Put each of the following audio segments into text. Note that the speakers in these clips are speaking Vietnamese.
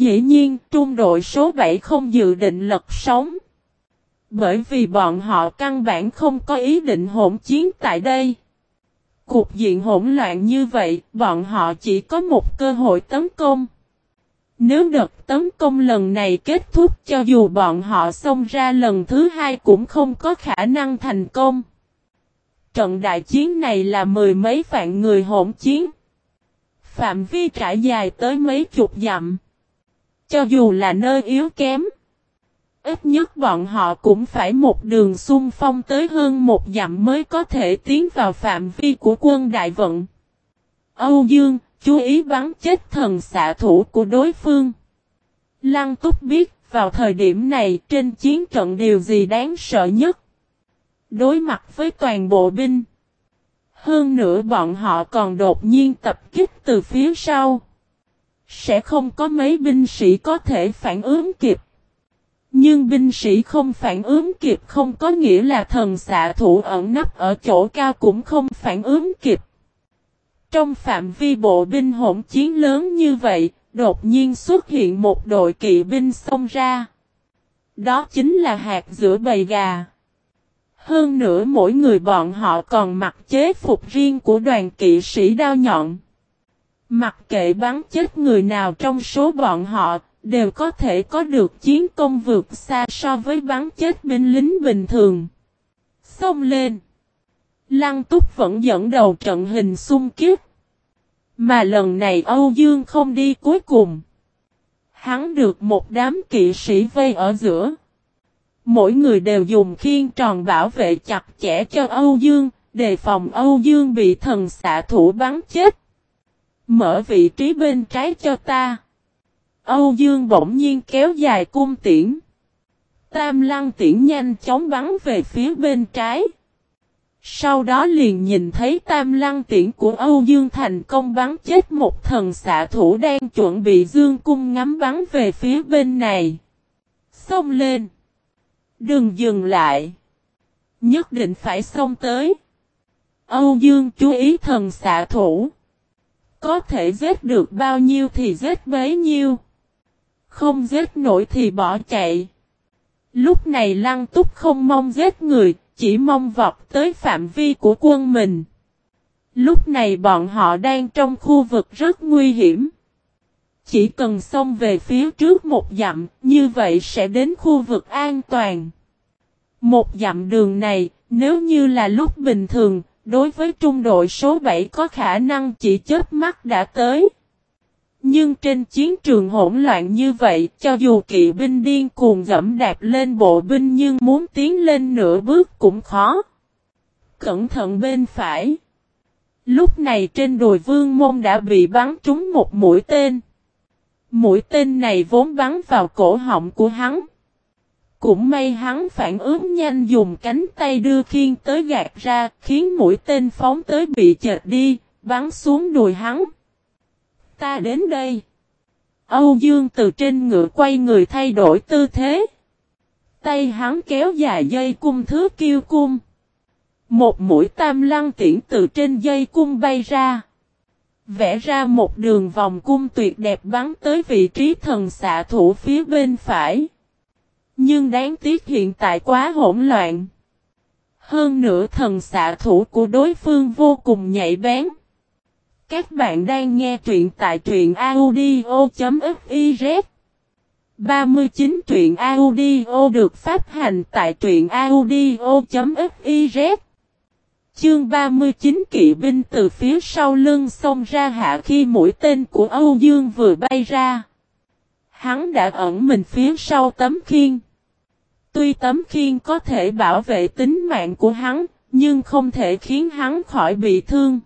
Dĩ nhiên, trung đội số 7 không dự định lật sóng. Bởi vì bọn họ căn bản không có ý định hỗn chiến tại đây. cuộc diện hỗn loạn như vậy, bọn họ chỉ có một cơ hội tấn công. Nếu đợt tấn công lần này kết thúc cho dù bọn họ xông ra lần thứ hai cũng không có khả năng thành công. Trận đại chiến này là mười mấy vạn người hỗn chiến. Phạm vi trải dài tới mấy chục dặm. Cho dù là nơi yếu kém. Ít nhất bọn họ cũng phải một đường xung phong tới hơn một dặm mới có thể tiến vào phạm vi của quân đại vận. Âu Dương, chú ý bắn chết thần xạ thủ của đối phương. Lăng túc biết, vào thời điểm này trên chiến trận điều gì đáng sợ nhất. Đối mặt với toàn bộ binh. Hơn nữa bọn họ còn đột nhiên tập kích từ phía sau. Sẽ không có mấy binh sĩ có thể phản ứng kịp. Nhưng binh sĩ không phản ứng kịp không có nghĩa là thần xạ thủ ẩn nấp ở chỗ cao cũng không phản ứng kịp. Trong phạm vi bộ binh hỗn chiến lớn như vậy, đột nhiên xuất hiện một đội kỵ binh xông ra. Đó chính là hạt giữa bầy gà. Hơn nữa mỗi người bọn họ còn mặc chế phục riêng của đoàn kỵ sĩ đao nhọn. Mặc kệ bắn chết người nào trong số bọn họ, đều có thể có được chiến công vượt xa so với bắn chết binh lính bình thường. Xông lên! Lăng túc vẫn dẫn đầu trận hình xung kiếp. Mà lần này Âu Dương không đi cuối cùng. Hắn được một đám kỵ sĩ vây ở giữa. Mỗi người đều dùng khiên tròn bảo vệ chặt chẽ cho Âu Dương, đề phòng Âu Dương bị thần xạ thủ bắn chết. Mở vị trí bên trái cho ta. Âu Dương bỗng nhiên kéo dài cung tiễn. Tam lăng tiễn nhanh chóng bắn về phía bên trái. Sau đó liền nhìn thấy tam lăng tiễn của Âu Dương thành công bắn chết một thần xạ thủ đang chuẩn bị dương cung ngắm bắn về phía bên này. Xông lên. Đừng dừng lại. Nhất định phải xông tới. Âu Dương chú ý thần xạ thủ. Có thể giết được bao nhiêu thì giết bấy nhiêu. Không giết nổi thì bỏ chạy. Lúc này lăng túc không mong giết người, chỉ mong vọt tới phạm vi của quân mình. Lúc này bọn họ đang trong khu vực rất nguy hiểm. Chỉ cần xông về phía trước một dặm, như vậy sẽ đến khu vực an toàn. Một dặm đường này, nếu như là lúc bình thường, đối với trung đội số 7 có khả năng chỉ chết mắt đã tới. Nhưng trên chiến trường hỗn loạn như vậy, cho dù kỵ binh điên cuồng dẫm đạp lên bộ binh nhưng muốn tiến lên nửa bước cũng khó. Cẩn thận bên phải. Lúc này trên đồi vương môn đã bị bắn trúng một mũi tên. Mũi tên này vốn bắn vào cổ họng của hắn. Cũng may hắn phản ứng nhanh dùng cánh tay đưa khiên tới gạt ra, khiến mũi tên phóng tới bị chệt đi, bắn xuống đùi hắn. Ta đến đây. Âu Dương từ trên ngựa quay người thay đổi tư thế. Tay hắn kéo dài dây cung thứ kiêu cung. Một mũi tam lăng tiễn từ trên dây cung bay ra. Vẽ ra một đường vòng cung tuyệt đẹp bắn tới vị trí thần xạ thủ phía bên phải. Nhưng đáng tiếc hiện tại quá hỗn loạn. Hơn nữa thần xạ thủ của đối phương vô cùng nhạy bén. Các bạn đang nghe truyện tại truyện audio.fiz 39 truyện audio được phát hành tại truyện audio.fiz Chương 39 kỵ binh từ phía sau lưng xông ra hạ khi mũi tên của Âu Dương vừa bay ra. Hắn đã ẩn mình phía sau tấm khiên. Tuy tấm khiên có thể bảo vệ tính mạng của hắn, nhưng không thể khiến hắn khỏi bị thương.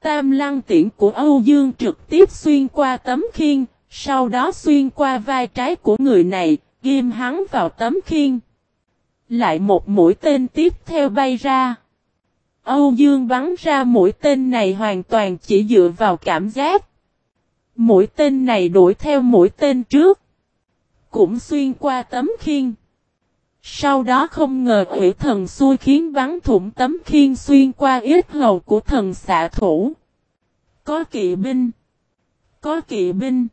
Tam lăng tiễn của Âu Dương trực tiếp xuyên qua tấm khiên, sau đó xuyên qua vai trái của người này, ghim hắn vào tấm khiên. Lại một mũi tên tiếp theo bay ra. Âu Dương bắn ra mũi tên này hoàn toàn chỉ dựa vào cảm giác. Mũi tên này đuổi theo mũi tên trước. Cũng xuyên qua tấm khiên. Sau đó không ngờ quỷ thần xui khiến bắn thủng tấm khiên xuyên qua ít hầu của thần xạ thủ. Có kỵ binh. Có kỵ binh.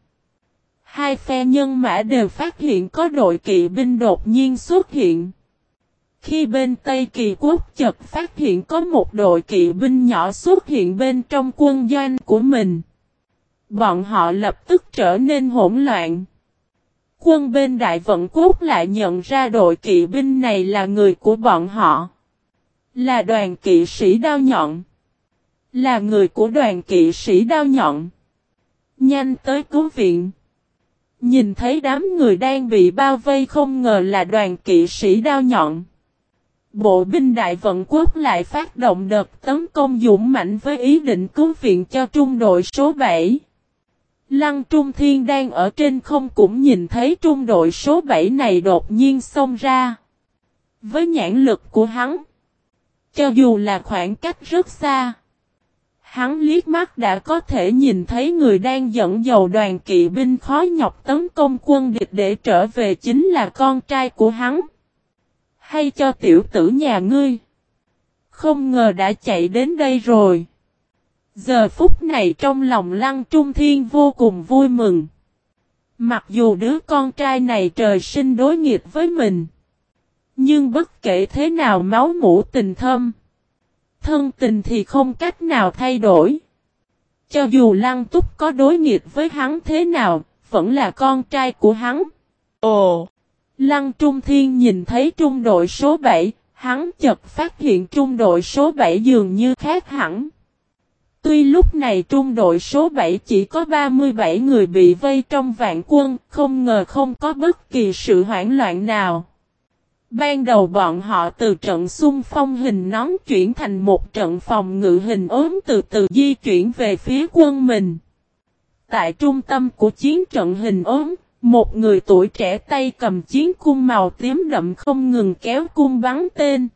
hai phe nhân mã đều phát hiện có đội kỵ binh đột nhiên xuất hiện. Khi bên Tây Kỳ Quốc chợt phát hiện có một đội kỵ binh nhỏ xuất hiện bên trong quân doanh của mình. Bọn họ lập tức trở nên hỗn loạn. Quân bên Đại Vận Quốc lại nhận ra đội kỵ binh này là người của bọn họ. Là đoàn kỵ sĩ đao nhọn. Là người của đoàn kỵ sĩ đao nhọn. Nhanh tới cứu viện. Nhìn thấy đám người đang bị bao vây không ngờ là đoàn kỵ sĩ đao nhọn. Bộ binh đại vận quốc lại phát động đợt tấn công dũng mạnh với ý định cứu viện cho trung đội số 7. Lăng Trung Thiên đang ở trên không cũng nhìn thấy trung đội số 7 này đột nhiên xông ra. Với nhãn lực của hắn, cho dù là khoảng cách rất xa, hắn liếc mắt đã có thể nhìn thấy người đang dẫn dầu đoàn kỵ binh khó nhọc tấn công quân địch để trở về chính là con trai của hắn. Hay cho tiểu tử nhà ngươi. Không ngờ đã chạy đến đây rồi. Giờ phút này trong lòng Lăng Trung Thiên vô cùng vui mừng. Mặc dù đứa con trai này trời sinh đối nghịch với mình. Nhưng bất kể thế nào máu mũ tình thâm. Thân tình thì không cách nào thay đổi. Cho dù Lăng Túc có đối nghịch với hắn thế nào, vẫn là con trai của hắn. Ồ! Lăng Trung Thiên nhìn thấy trung đội số 7, hắn chợt phát hiện trung đội số 7 dường như khác hẳn. Tuy lúc này trung đội số 7 chỉ có 37 người bị vây trong vạn quân, không ngờ không có bất kỳ sự hoảng loạn nào. Ban đầu bọn họ từ trận xung phong hình nón chuyển thành một trận phòng ngự hình ốm từ từ di chuyển về phía quân mình. Tại trung tâm của chiến trận hình ốm, một người tuổi trẻ tay cầm chiến cung màu tím đậm không ngừng kéo cung bắn tên.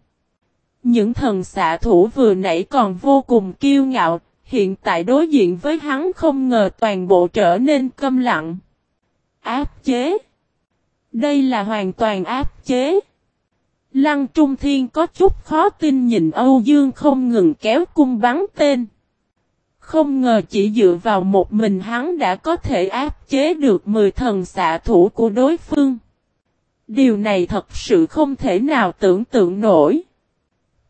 Những thần xạ thủ vừa nãy còn vô cùng kiêu ngạo, hiện tại đối diện với hắn không ngờ toàn bộ trở nên câm lặng. Áp chế. Đây là hoàn toàn áp chế. Lăng Trung Thiên có chút khó tin nhìn Âu Dương không ngừng kéo cung bắn tên. Không ngờ chỉ dựa vào một mình hắn đã có thể áp chế được 10 thần xạ thủ của đối phương. Điều này thật sự không thể nào tưởng tượng nổi.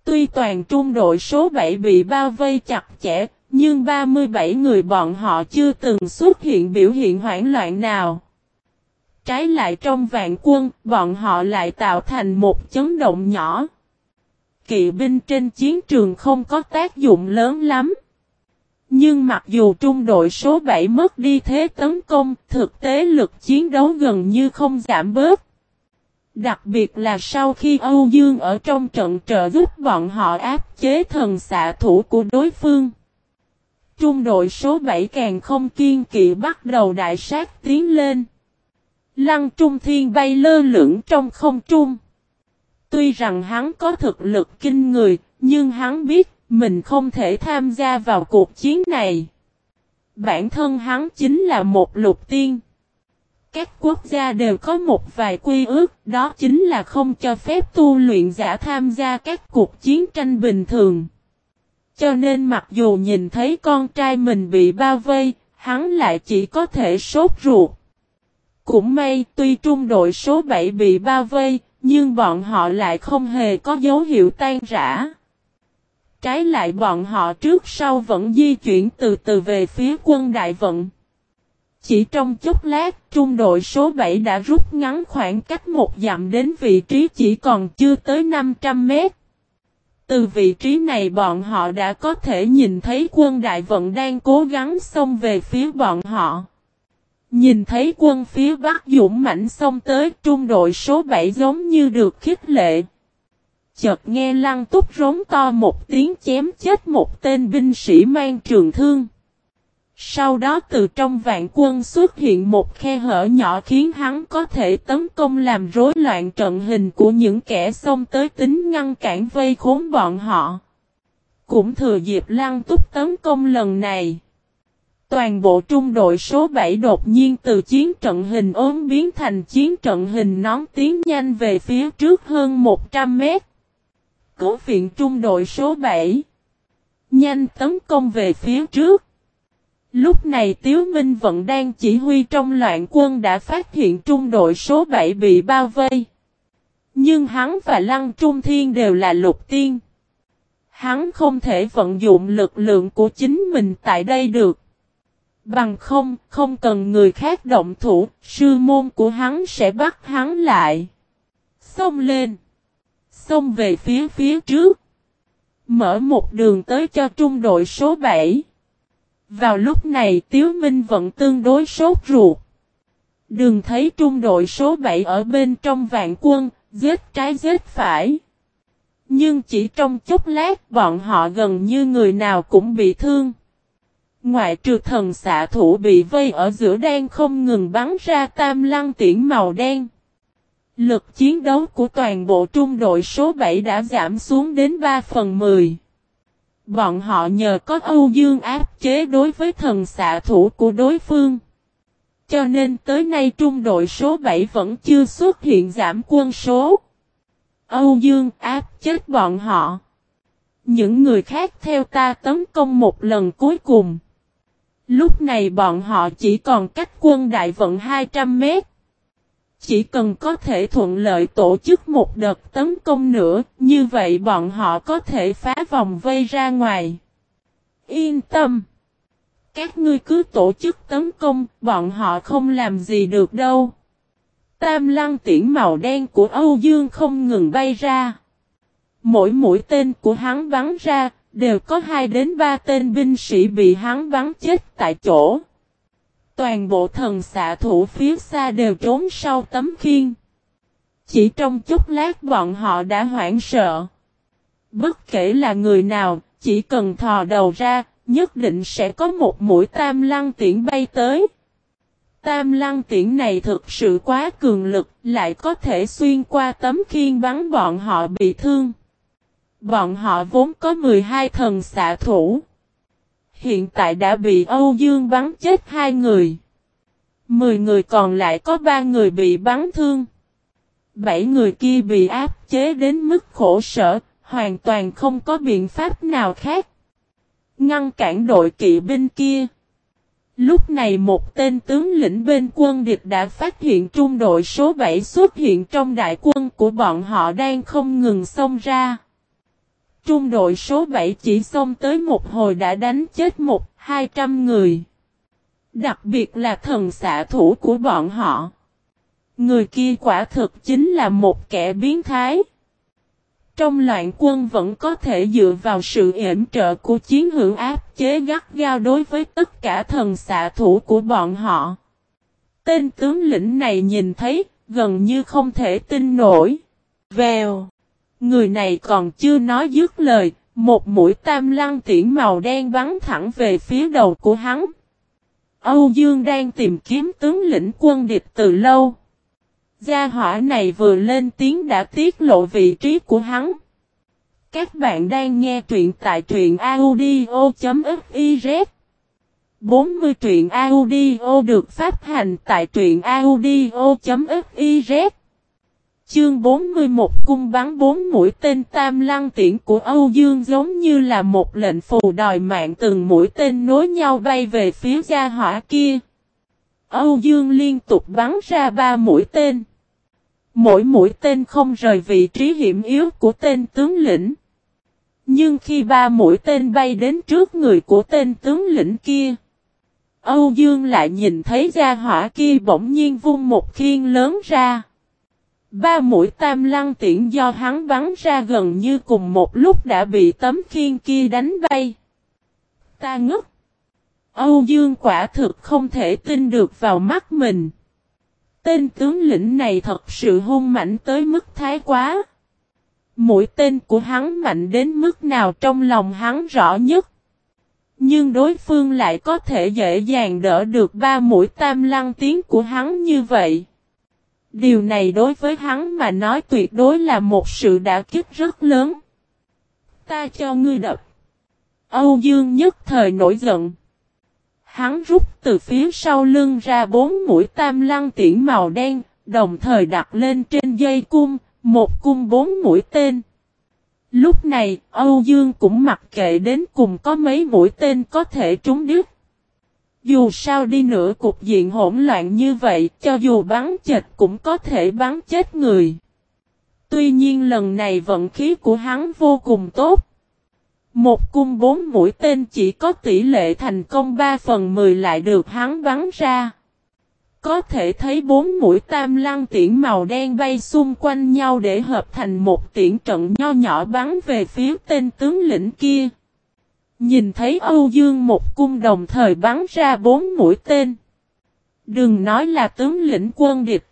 Tuy toàn trung đội số 7 bị bao vây chặt chẽ, nhưng 37 người bọn họ chưa từng xuất hiện biểu hiện hoảng loạn nào. Trái lại trong vạn quân, bọn họ lại tạo thành một chấn động nhỏ. Kỵ binh trên chiến trường không có tác dụng lớn lắm. Nhưng mặc dù trung đội số 7 mất đi thế tấn công, thực tế lực chiến đấu gần như không giảm bớt. Đặc biệt là sau khi Âu Dương ở trong trận trợ giúp bọn họ áp chế thần xạ thủ của đối phương. Trung đội số 7 càng không kiên kỵ bắt đầu đại sát tiến lên. Lăng Trung Thiên bay lơ lửng trong không trung. Tuy rằng hắn có thực lực kinh người, nhưng hắn biết mình không thể tham gia vào cuộc chiến này. Bản thân hắn chính là một lục tiên. Các quốc gia đều có một vài quy ước, đó chính là không cho phép tu luyện giả tham gia các cuộc chiến tranh bình thường. Cho nên mặc dù nhìn thấy con trai mình bị bao vây, hắn lại chỉ có thể sốt ruột. Cũng may tuy trung đội số 7 bị bao vây, nhưng bọn họ lại không hề có dấu hiệu tan rã. Trái lại bọn họ trước sau vẫn di chuyển từ từ về phía quân đại vận. Chỉ trong chốc lát, trung đội số 7 đã rút ngắn khoảng cách một dặm đến vị trí chỉ còn chưa tới 500 mét. Từ vị trí này bọn họ đã có thể nhìn thấy quân đại vận đang cố gắng xông về phía bọn họ. Nhìn thấy quân phía Bắc dũng mãnh xông tới, trung đội số 7 giống như được khích lệ. Chợt nghe lăng túc rống to một tiếng chém chết một tên binh sĩ mang trường thương. Sau đó từ trong vạn quân xuất hiện một khe hở nhỏ khiến hắn có thể tấn công làm rối loạn trận hình của những kẻ xông tới tính ngăn cản vây khốn bọn họ. Cũng thừa dịp lăng túc tấn công lần này. Toàn bộ trung đội số 7 đột nhiên từ chiến trận hình ốm biến thành chiến trận hình nón tiến nhanh về phía trước hơn 100 mét. Cố viện trung đội số 7 Nhanh tấn công về phía trước. Lúc này Tiếu Minh vẫn đang chỉ huy trong loạn quân đã phát hiện trung đội số 7 bị bao vây. Nhưng hắn và Lăng Trung Thiên đều là lục tiên. Hắn không thể vận dụng lực lượng của chính mình tại đây được. Bằng không, không cần người khác động thủ, sư môn của hắn sẽ bắt hắn lại. Xông lên. Xông về phía phía trước. Mở một đường tới cho trung đội số 7. Vào lúc này Tiếu Minh vẫn tương đối sốt ruột. Đường thấy trung đội số 7 ở bên trong vạn quân, giết trái giết phải. Nhưng chỉ trong chốc lát bọn họ gần như người nào cũng bị thương. Ngoại trừ thần xạ thủ bị vây ở giữa đen không ngừng bắn ra tam lăng tiễn màu đen. Lực chiến đấu của toàn bộ trung đội số 7 đã giảm xuống đến 3 phần 10. Bọn họ nhờ có Âu Dương áp chế đối với thần xạ thủ của đối phương. Cho nên tới nay trung đội số 7 vẫn chưa xuất hiện giảm quân số. Âu Dương áp chết bọn họ. Những người khác theo ta tấn công một lần cuối cùng. Lúc này bọn họ chỉ còn cách quân đại vận 200 mét. Chỉ cần có thể thuận lợi tổ chức một đợt tấn công nữa, như vậy bọn họ có thể phá vòng vây ra ngoài. Yên tâm! Các ngươi cứ tổ chức tấn công, bọn họ không làm gì được đâu. Tam lăng tiễn màu đen của Âu Dương không ngừng bay ra. Mỗi mũi tên của hắn bắn ra, đều có 2 đến 3 tên binh sĩ bị hắn bắn chết tại chỗ. Toàn bộ thần xạ thủ phía xa đều trốn sau tấm khiên. Chỉ trong chút lát bọn họ đã hoảng sợ. Bất kể là người nào, chỉ cần thò đầu ra, nhất định sẽ có một mũi tam lăng tiễn bay tới. Tam lăng tiễn này thực sự quá cường lực, lại có thể xuyên qua tấm khiên bắn bọn họ bị thương. Bọn họ vốn có 12 thần xạ thủ. Hiện tại đã bị Âu Dương bắn chết hai người. 10 người còn lại có 3 người bị bắn thương. 7 người kia bị áp chế đến mức khổ sở, hoàn toàn không có biện pháp nào khác. Ngăn cản đội kỵ binh kia. Lúc này một tên tướng lĩnh bên quân địch đã phát hiện trung đội số 7 xuất hiện trong đại quân của bọn họ đang không ngừng xông ra. Trung đội số 7 chỉ xông tới một hồi đã đánh chết một, hai trăm người. Đặc biệt là thần xạ thủ của bọn họ. Người kia quả thực chính là một kẻ biến thái. Trong loạn quân vẫn có thể dựa vào sự yểm trợ của chiến hữu áp chế gắt gao đối với tất cả thần xạ thủ của bọn họ. Tên tướng lĩnh này nhìn thấy, gần như không thể tin nổi. Vèo. Người này còn chưa nói dứt lời, một mũi tam lăng tiễn màu đen bắn thẳng về phía đầu của hắn. Âu Dương đang tìm kiếm tướng lĩnh quân địch từ lâu. Gia hỏa này vừa lên tiếng đã tiết lộ vị trí của hắn. Các bạn đang nghe truyện tại truyện audio.fiz 40 truyện audio được phát hành tại truyện audio.fiz Chương 41 cung bắn bốn mũi tên tam lăng tiễn của Âu Dương giống như là một lệnh phù đòi mạng từng mũi tên nối nhau bay về phía gia hỏa kia. Âu Dương liên tục bắn ra ba mũi tên. Mỗi mũi tên không rời vị trí hiểm yếu của tên tướng lĩnh. Nhưng khi ba mũi tên bay đến trước người của tên tướng lĩnh kia. Âu Dương lại nhìn thấy gia hỏa kia bỗng nhiên vung một khiên lớn ra. Ba mũi tam lăng tiễn do hắn bắn ra gần như cùng một lúc đã bị tấm khiên kia đánh bay. Ta ngất. Âu Dương quả thực không thể tin được vào mắt mình. Tên tướng lĩnh này thật sự hung mạnh tới mức thái quá. Mũi tên của hắn mạnh đến mức nào trong lòng hắn rõ nhất. Nhưng đối phương lại có thể dễ dàng đỡ được ba mũi tam lăng tiếng của hắn như vậy. Điều này đối với hắn mà nói tuyệt đối là một sự đả kích rất lớn. Ta cho ngươi đập. Âu Dương nhất thời nổi giận. Hắn rút từ phía sau lưng ra bốn mũi tam lăng tiễn màu đen, đồng thời đặt lên trên dây cung, một cung bốn mũi tên. Lúc này, Âu Dương cũng mặc kệ đến cùng có mấy mũi tên có thể trúng đứt. Dù sao đi nữa cục diện hỗn loạn như vậy, cho dù bắn chệt cũng có thể bắn chết người. Tuy nhiên lần này vận khí của hắn vô cùng tốt. Một cung bốn mũi tên chỉ có tỷ lệ thành công 3 phần 10 lại được hắn bắn ra. Có thể thấy bốn mũi tam lăng tiễn màu đen bay xung quanh nhau để hợp thành một tiễn trận nho nhỏ bắn về phía tên tướng lĩnh kia. Nhìn thấy Âu Dương một cung đồng thời bắn ra bốn mũi tên. Đừng nói là tướng lĩnh quân địch.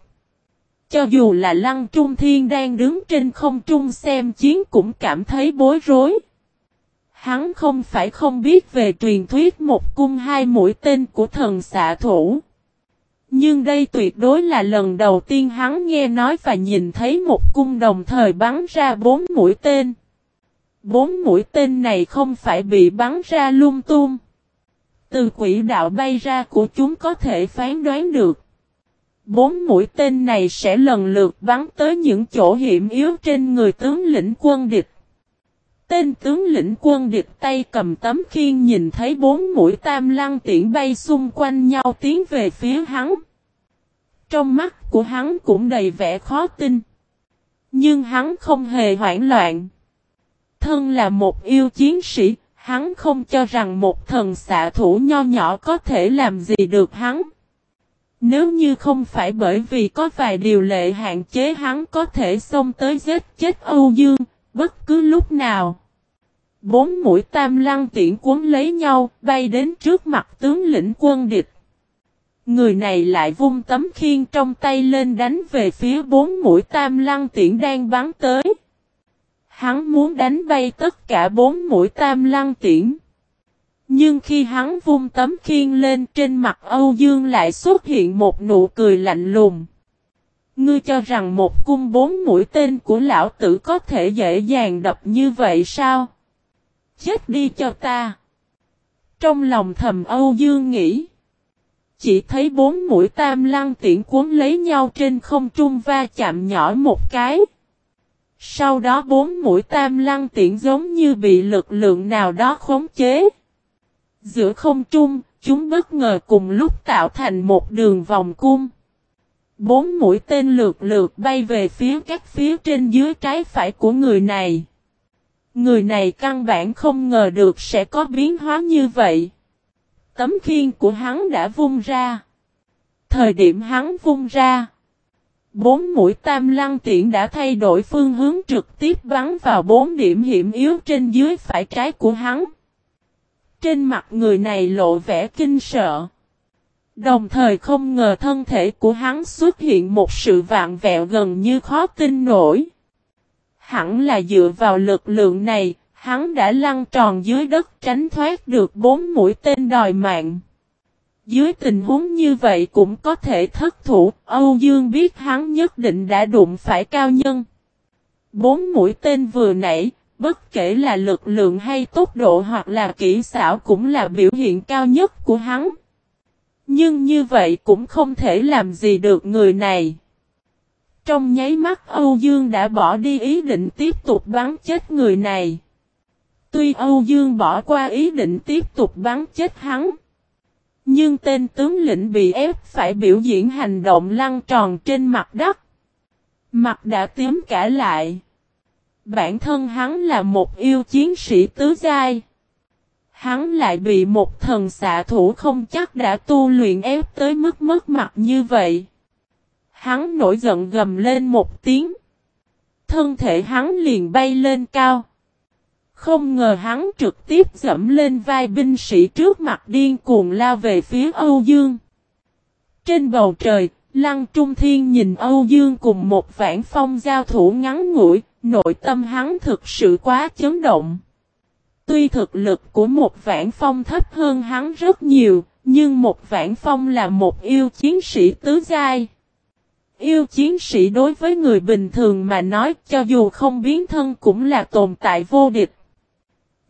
Cho dù là Lăng Trung Thiên đang đứng trên không trung xem chiến cũng cảm thấy bối rối. Hắn không phải không biết về truyền thuyết một cung hai mũi tên của thần xạ thủ. Nhưng đây tuyệt đối là lần đầu tiên hắn nghe nói và nhìn thấy một cung đồng thời bắn ra bốn mũi tên. Bốn mũi tên này không phải bị bắn ra lung tung. Từ quỹ đạo bay ra của chúng có thể phán đoán được. Bốn mũi tên này sẽ lần lượt bắn tới những chỗ hiểm yếu trên người tướng lĩnh quân địch. Tên tướng lĩnh quân địch tay cầm tấm khiên nhìn thấy bốn mũi tam lăng tiễn bay xung quanh nhau tiến về phía hắn. Trong mắt của hắn cũng đầy vẻ khó tin. Nhưng hắn không hề hoảng loạn. Thân là một yêu chiến sĩ, hắn không cho rằng một thần xạ thủ nho nhỏ có thể làm gì được hắn. Nếu như không phải bởi vì có vài điều lệ hạn chế hắn có thể xông tới giết chết Âu Dương, bất cứ lúc nào. Bốn mũi tam lăng tiễn cuốn lấy nhau, bay đến trước mặt tướng lĩnh quân địch. Người này lại vung tấm khiên trong tay lên đánh về phía bốn mũi tam lăng tiễn đang bắn tới. Hắn muốn đánh bay tất cả bốn mũi tam lăng tiễn. Nhưng khi hắn vung tấm khiên lên trên mặt Âu Dương lại xuất hiện một nụ cười lạnh lùng. Ngươi cho rằng một cung bốn mũi tên của lão tử có thể dễ dàng đập như vậy sao? Chết đi cho ta! Trong lòng thầm Âu Dương nghĩ. Chỉ thấy bốn mũi tam lăng tiễn cuốn lấy nhau trên không trung va chạm nhỏ một cái. Sau đó bốn mũi tam lăng tiễn giống như bị lực lượng nào đó khống chế. Giữa không trung, chúng bất ngờ cùng lúc tạo thành một đường vòng cung. Bốn mũi tên lượt lượt bay về phía các phía trên dưới trái phải của người này. Người này căn bản không ngờ được sẽ có biến hóa như vậy. Tấm khiên của hắn đã vung ra. Thời điểm hắn vung ra. Bốn mũi tam lăng tiện đã thay đổi phương hướng trực tiếp bắn vào bốn điểm hiểm yếu trên dưới phải trái của hắn. Trên mặt người này lộ vẻ kinh sợ. Đồng thời không ngờ thân thể của hắn xuất hiện một sự vạn vẹo gần như khó tin nổi. Hẳn là dựa vào lực lượng này, hắn đã lăn tròn dưới đất tránh thoát được bốn mũi tên đòi mạng. Dưới tình huống như vậy cũng có thể thất thủ, Âu Dương biết hắn nhất định đã đụng phải cao nhân. Bốn mũi tên vừa nãy, bất kể là lực lượng hay tốc độ hoặc là kỹ xảo cũng là biểu hiện cao nhất của hắn. Nhưng như vậy cũng không thể làm gì được người này. Trong nháy mắt Âu Dương đã bỏ đi ý định tiếp tục bắn chết người này. Tuy Âu Dương bỏ qua ý định tiếp tục bắn chết hắn. Nhưng tên tướng lĩnh bị ép phải biểu diễn hành động lăn tròn trên mặt đất. Mặt đã tím cả lại. Bản thân hắn là một yêu chiến sĩ tứ giai. Hắn lại bị một thần xạ thủ không chắc đã tu luyện ép tới mức mất mặt như vậy. Hắn nổi giận gầm lên một tiếng. Thân thể hắn liền bay lên cao. Không ngờ hắn trực tiếp dẫm lên vai binh sĩ trước mặt điên cuồng lao về phía Âu Dương. Trên bầu trời, Lăng Trung Thiên nhìn Âu Dương cùng một vãn phong giao thủ ngắn ngủi, nội tâm hắn thực sự quá chấn động. Tuy thực lực của một vãn phong thấp hơn hắn rất nhiều, nhưng một vãn phong là một yêu chiến sĩ tứ giai. Yêu chiến sĩ đối với người bình thường mà nói cho dù không biến thân cũng là tồn tại vô địch.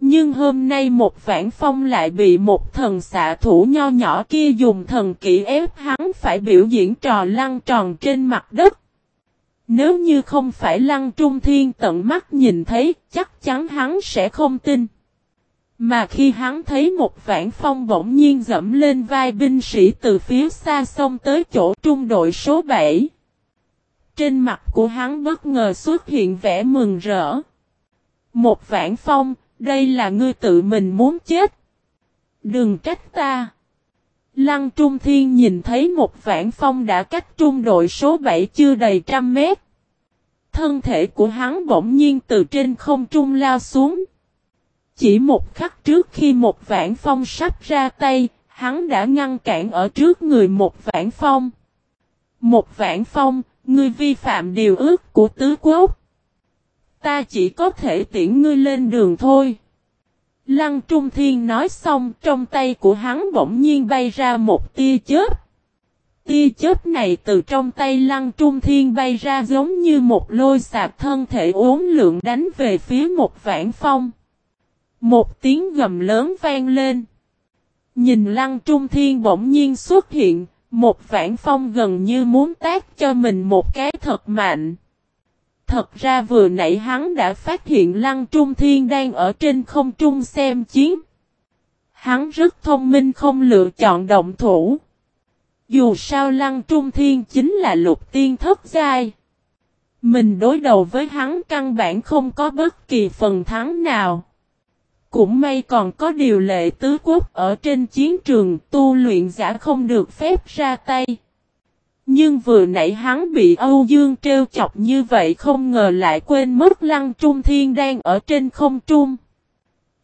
Nhưng hôm nay một vãn phong lại bị một thần xạ thủ nho nhỏ kia dùng thần kỹ ép hắn phải biểu diễn trò lăn tròn trên mặt đất. Nếu như không phải lăng trung thiên tận mắt nhìn thấy, chắc chắn hắn sẽ không tin. Mà khi hắn thấy một vãn phong bỗng nhiên dẫm lên vai binh sĩ từ phía xa sông tới chỗ trung đội số 7. Trên mặt của hắn bất ngờ xuất hiện vẻ mừng rỡ. Một vãn phong, đây là ngươi tự mình muốn chết. Đừng trách ta. Lăng Trung Thiên nhìn thấy một vãn phong đã cách trung đội số 7 chưa đầy trăm mét. Thân thể của hắn bỗng nhiên từ trên không trung lao xuống. Chỉ một khắc trước khi một vãn phong sắp ra tay, hắn đã ngăn cản ở trước người một vãn phong. Một vãn phong, ngươi vi phạm điều ước của tứ quốc. Ta chỉ có thể tiễn ngươi lên đường thôi. Lăng Trung Thiên nói xong trong tay của hắn bỗng nhiên bay ra một tia chớp. Tia chớp này từ trong tay Lăng Trung Thiên bay ra giống như một lôi sạp thân thể uốn lượng đánh về phía một vãn phong. Một tiếng gầm lớn vang lên. Nhìn Lăng Trung Thiên bỗng nhiên xuất hiện, một vãn phong gần như muốn tác cho mình một cái thật mạnh. Thật ra vừa nãy hắn đã phát hiện Lăng Trung Thiên đang ở trên không trung xem chiến. Hắn rất thông minh không lựa chọn động thủ. Dù sao Lăng Trung Thiên chính là lục tiên thất giai. Mình đối đầu với hắn căn bản không có bất kỳ phần thắng nào. Cũng may còn có điều lệ tứ quốc ở trên chiến trường tu luyện giả không được phép ra tay. Nhưng vừa nãy hắn bị Âu Dương trêu chọc như vậy không ngờ lại quên mất Lăng Trung Thiên đang ở trên không trung.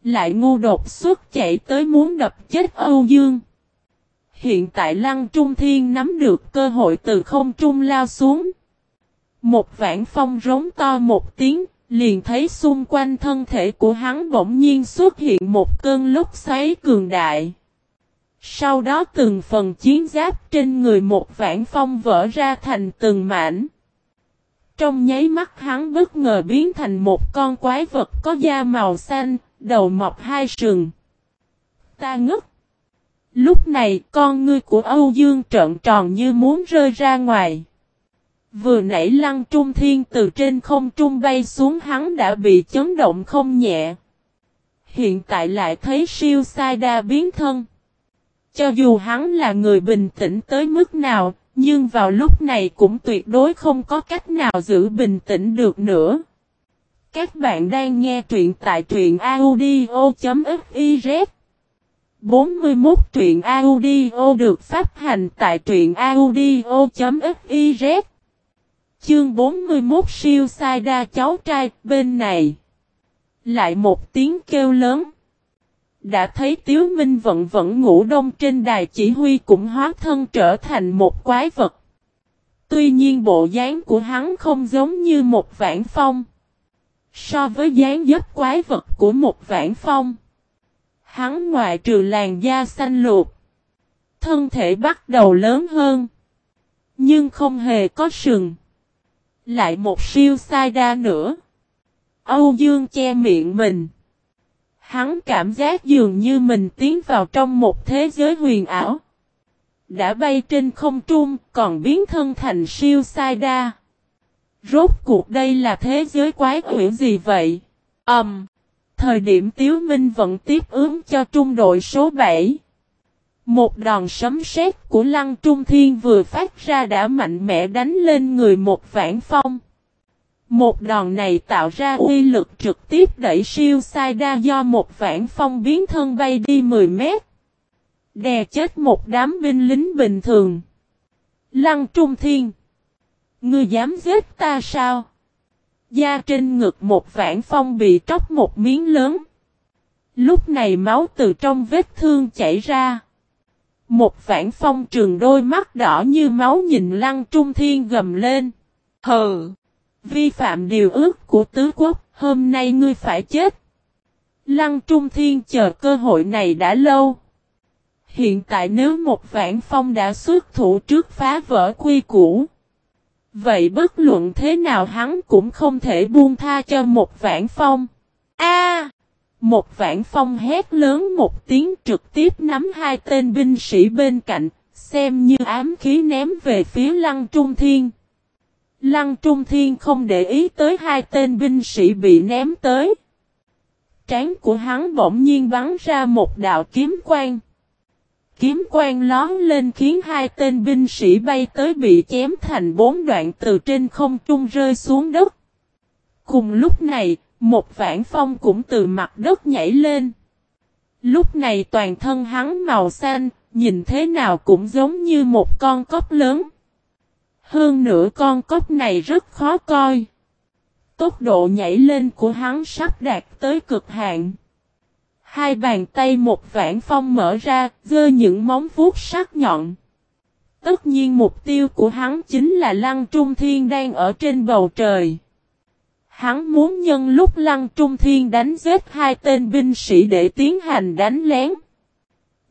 Lại ngu đột xuất chạy tới muốn đập chết Âu Dương. Hiện tại Lăng Trung Thiên nắm được cơ hội từ không trung lao xuống. Một vãn phong rống to một tiếng, liền thấy xung quanh thân thể của hắn bỗng nhiên xuất hiện một cơn lốc xoáy cường đại. Sau đó từng phần chiến giáp trên người một vạn phong vỡ ra thành từng mảnh. Trong nháy mắt hắn bất ngờ biến thành một con quái vật có da màu xanh, đầu mọc hai sừng. Ta ngất. Lúc này con ngươi của Âu Dương trợn tròn như muốn rơi ra ngoài. Vừa nãy lăng trung thiên từ trên không trung bay xuống hắn đã bị chấn động không nhẹ. Hiện tại lại thấy siêu sai đa biến thân. Cho dù hắn là người bình tĩnh tới mức nào, nhưng vào lúc này cũng tuyệt đối không có cách nào giữ bình tĩnh được nữa. Các bạn đang nghe truyện tại truyện audio.fiz 41 truyện audio được phát hành tại truyện audio.fiz Chương 41 siêu sai đa cháu trai bên này. Lại một tiếng kêu lớn. Đã thấy Tiếu Minh Vận vẫn ngủ đông trên đài chỉ huy cũng hóa thân trở thành một quái vật. Tuy nhiên bộ dáng của hắn không giống như một vãn phong. So với dáng dấp quái vật của một vãn phong. Hắn ngoại trừ làn da xanh luộc. Thân thể bắt đầu lớn hơn. Nhưng không hề có sừng. Lại một siêu sai đa nữa. Âu Dương che miệng mình. Hắn cảm giác dường như mình tiến vào trong một thế giới huyền ảo. Đã bay trên không trung, còn biến thân thành siêu sai đa. Rốt cuộc đây là thế giới quái quỷ gì vậy? Ẩm. Um, thời điểm Tiếu Minh vẫn tiếp ứng cho trung đội số 7. Một đòn sấm sét của Lăng Trung Thiên vừa phát ra đã mạnh mẽ đánh lên người một vãn phong. Một đòn này tạo ra uy lực trực tiếp đẩy siêu sai đa do một vãn phong biến thân bay đi 10 mét. Đè chết một đám binh lính bình thường. Lăng Trung Thiên. Ngươi dám giết ta sao? Da trên ngực một vãn phong bị tróc một miếng lớn. Lúc này máu từ trong vết thương chảy ra. Một vãn phong trường đôi mắt đỏ như máu nhìn Lăng Trung Thiên gầm lên. Hờ! Vi phạm điều ước của tứ quốc, hôm nay ngươi phải chết. Lăng Trung Thiên chờ cơ hội này đã lâu. Hiện tại nếu một vạn phong đã xuất thủ trước phá vỡ quy củ. Vậy bất luận thế nào hắn cũng không thể buông tha cho một vạn phong. A! một vạn phong hét lớn một tiếng trực tiếp nắm hai tên binh sĩ bên cạnh, xem như ám khí ném về phía lăng trung thiên. Lăng Trung Thiên không để ý tới hai tên binh sĩ bị ném tới. trán của hắn bỗng nhiên bắn ra một đạo kiếm quang. Kiếm quang lón lên khiến hai tên binh sĩ bay tới bị chém thành bốn đoạn từ trên không trung rơi xuống đất. Cùng lúc này, một vãn phong cũng từ mặt đất nhảy lên. Lúc này toàn thân hắn màu xanh, nhìn thế nào cũng giống như một con cóc lớn. Hơn nữa con cốc này rất khó coi. Tốc độ nhảy lên của hắn sắp đạt tới cực hạn. Hai bàn tay một vãn phong mở ra, gơ những móng vuốt sắc nhọn. Tất nhiên mục tiêu của hắn chính là Lăng Trung Thiên đang ở trên bầu trời. Hắn muốn nhân lúc Lăng Trung Thiên đánh giết hai tên binh sĩ để tiến hành đánh lén.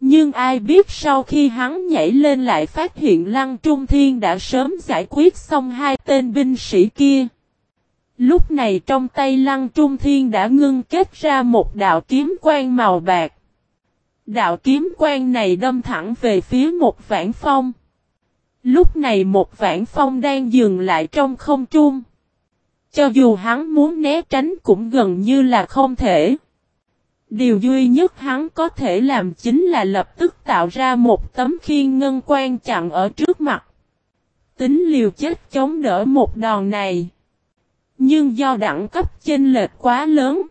Nhưng ai biết sau khi hắn nhảy lên lại phát hiện Lăng Trung Thiên đã sớm giải quyết xong hai tên binh sĩ kia. Lúc này trong tay Lăng Trung Thiên đã ngưng kết ra một đạo kiếm quang màu bạc. Đạo kiếm quang này đâm thẳng về phía một vãn phong. Lúc này một vãn phong đang dừng lại trong không trung. Cho dù hắn muốn né tránh cũng gần như là không thể. Điều duy nhất hắn có thể làm chính là lập tức tạo ra một tấm khiên ngân quan chặn ở trước mặt. Tính liều chết chống đỡ một đòn này. Nhưng do đẳng cấp chênh lệch quá lớn.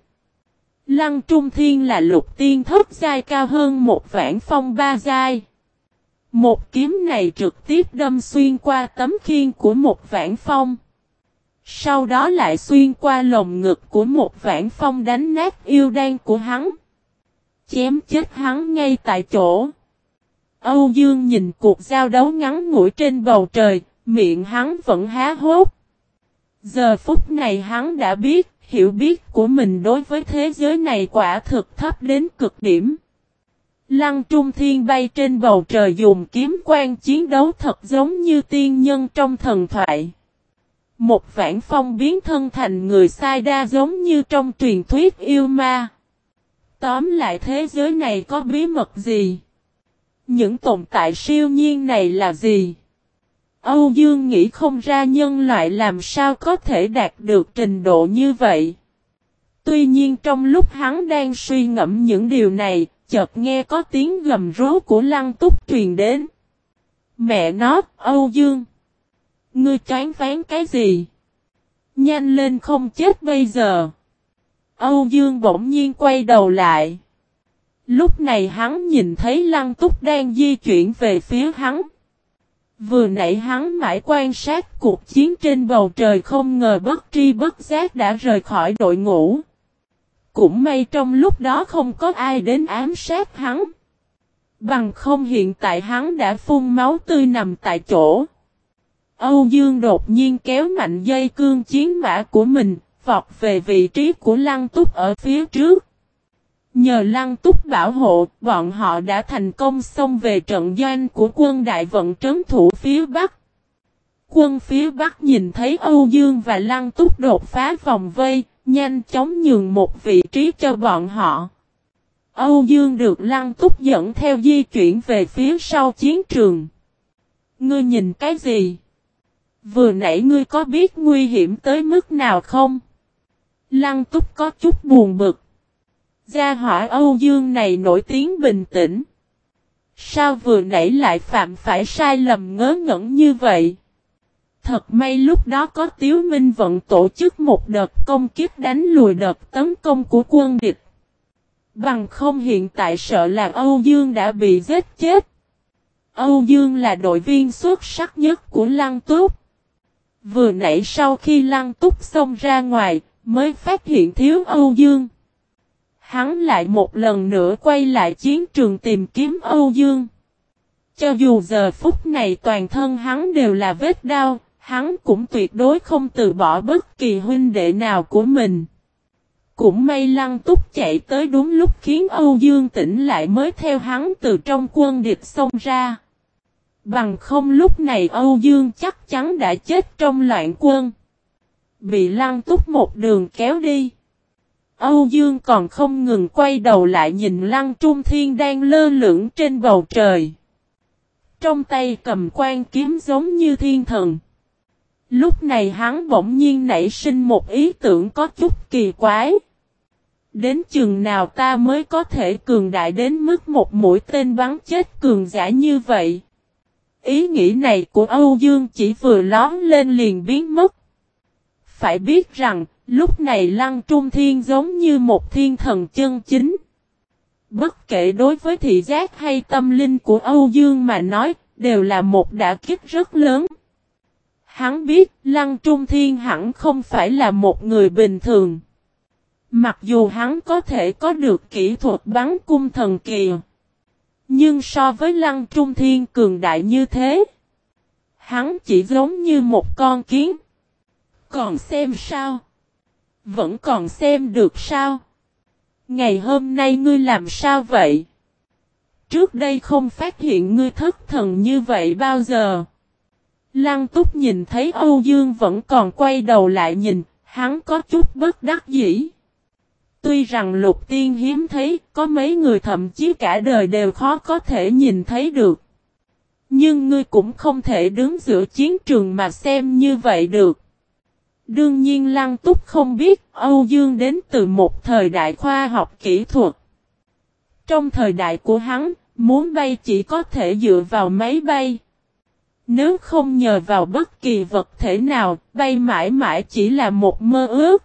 Lăng Trung Thiên là lục tiên thất giai cao hơn một vãn phong ba giai. Một kiếm này trực tiếp đâm xuyên qua tấm khiên của một vãn phong. Sau đó lại xuyên qua lồng ngực của một vãn phong đánh nát yêu đan của hắn. Chém chết hắn ngay tại chỗ. Âu Dương nhìn cuộc giao đấu ngắn ngủi trên bầu trời, miệng hắn vẫn há hốt. Giờ phút này hắn đã biết, hiểu biết của mình đối với thế giới này quả thực thấp đến cực điểm. Lăng Trung Thiên bay trên bầu trời dùng kiếm quan chiến đấu thật giống như tiên nhân trong thần thoại. Một vãn phong biến thân thành người sai đa giống như trong truyền thuyết yêu ma. Tóm lại thế giới này có bí mật gì? Những tồn tại siêu nhiên này là gì? Âu Dương nghĩ không ra nhân loại làm sao có thể đạt được trình độ như vậy. Tuy nhiên trong lúc hắn đang suy ngẫm những điều này, chợt nghe có tiếng gầm rú của lăng túc truyền đến. Mẹ nó, Âu Dương! Ngươi chán phán cái gì? Nhanh lên không chết bây giờ! Âu Dương bỗng nhiên quay đầu lại. Lúc này hắn nhìn thấy lăng túc đang di chuyển về phía hắn. Vừa nãy hắn mãi quan sát cuộc chiến trên bầu trời không ngờ bất tri bất giác đã rời khỏi đội ngũ. Cũng may trong lúc đó không có ai đến ám sát hắn. Bằng không hiện tại hắn đã phun máu tươi nằm tại chỗ. Âu Dương đột nhiên kéo mạnh dây cương chiến mã của mình, vọt về vị trí của Lăng Túc ở phía trước. Nhờ Lăng Túc bảo hộ, bọn họ đã thành công xông về trận doanh của quân đại vận trấn thủ phía Bắc. Quân phía Bắc nhìn thấy Âu Dương và Lăng Túc đột phá vòng vây, nhanh chóng nhường một vị trí cho bọn họ. Âu Dương được Lăng Túc dẫn theo di chuyển về phía sau chiến trường. Ngươi nhìn cái gì? Vừa nãy ngươi có biết nguy hiểm tới mức nào không? Lăng Túc có chút buồn bực. Gia hỏa Âu Dương này nổi tiếng bình tĩnh. Sao vừa nãy lại phạm phải sai lầm ngớ ngẩn như vậy? Thật may lúc đó có Tiếu Minh Vận tổ chức một đợt công kiếp đánh lùi đợt tấn công của quân địch. Bằng không hiện tại sợ là Âu Dương đã bị giết chết. Âu Dương là đội viên xuất sắc nhất của Lăng Túc. Vừa nãy sau khi Lăng Túc xông ra ngoài, mới phát hiện thiếu Âu Dương. Hắn lại một lần nữa quay lại chiến trường tìm kiếm Âu Dương. Cho dù giờ phút này toàn thân hắn đều là vết đau, hắn cũng tuyệt đối không từ bỏ bất kỳ huynh đệ nào của mình. Cũng may lăng túc chạy tới đúng lúc khiến Âu Dương tỉnh lại mới theo hắn từ trong quân địch xông ra. Bằng không lúc này Âu Dương chắc chắn đã chết trong loạn quân. Bị lăng túc một đường kéo đi. Âu Dương còn không ngừng quay đầu lại nhìn Lăng Trung Thiên đang lơ lửng trên bầu trời. Trong tay cầm quan kiếm giống như thiên thần. Lúc này hắn bỗng nhiên nảy sinh một ý tưởng có chút kỳ quái. Đến chừng nào ta mới có thể cường đại đến mức một mũi tên bắn chết cường giả như vậy? Ý nghĩ này của Âu Dương chỉ vừa lón lên liền biến mất. Phải biết rằng, lúc này Lăng Trung Thiên giống như một thiên thần chân chính. Bất kể đối với thị giác hay tâm linh của Âu Dương mà nói, đều là một đả kích rất lớn. Hắn biết Lăng Trung Thiên hẳn không phải là một người bình thường. Mặc dù hắn có thể có được kỹ thuật bắn cung thần kỳ. Nhưng so với Lăng Trung Thiên cường đại như thế, hắn chỉ giống như một con kiến. Còn xem sao? Vẫn còn xem được sao? Ngày hôm nay ngươi làm sao vậy? Trước đây không phát hiện ngươi thất thần như vậy bao giờ. Lăng túc nhìn thấy Âu Dương vẫn còn quay đầu lại nhìn, hắn có chút bất đắc dĩ. Tuy rằng lục tiên hiếm thấy, có mấy người thậm chí cả đời đều khó có thể nhìn thấy được. Nhưng ngươi cũng không thể đứng giữa chiến trường mà xem như vậy được. Đương nhiên Lăng Túc không biết Âu Dương đến từ một thời đại khoa học kỹ thuật. Trong thời đại của hắn, muốn bay chỉ có thể dựa vào máy bay. Nếu không nhờ vào bất kỳ vật thể nào, bay mãi mãi chỉ là một mơ ước.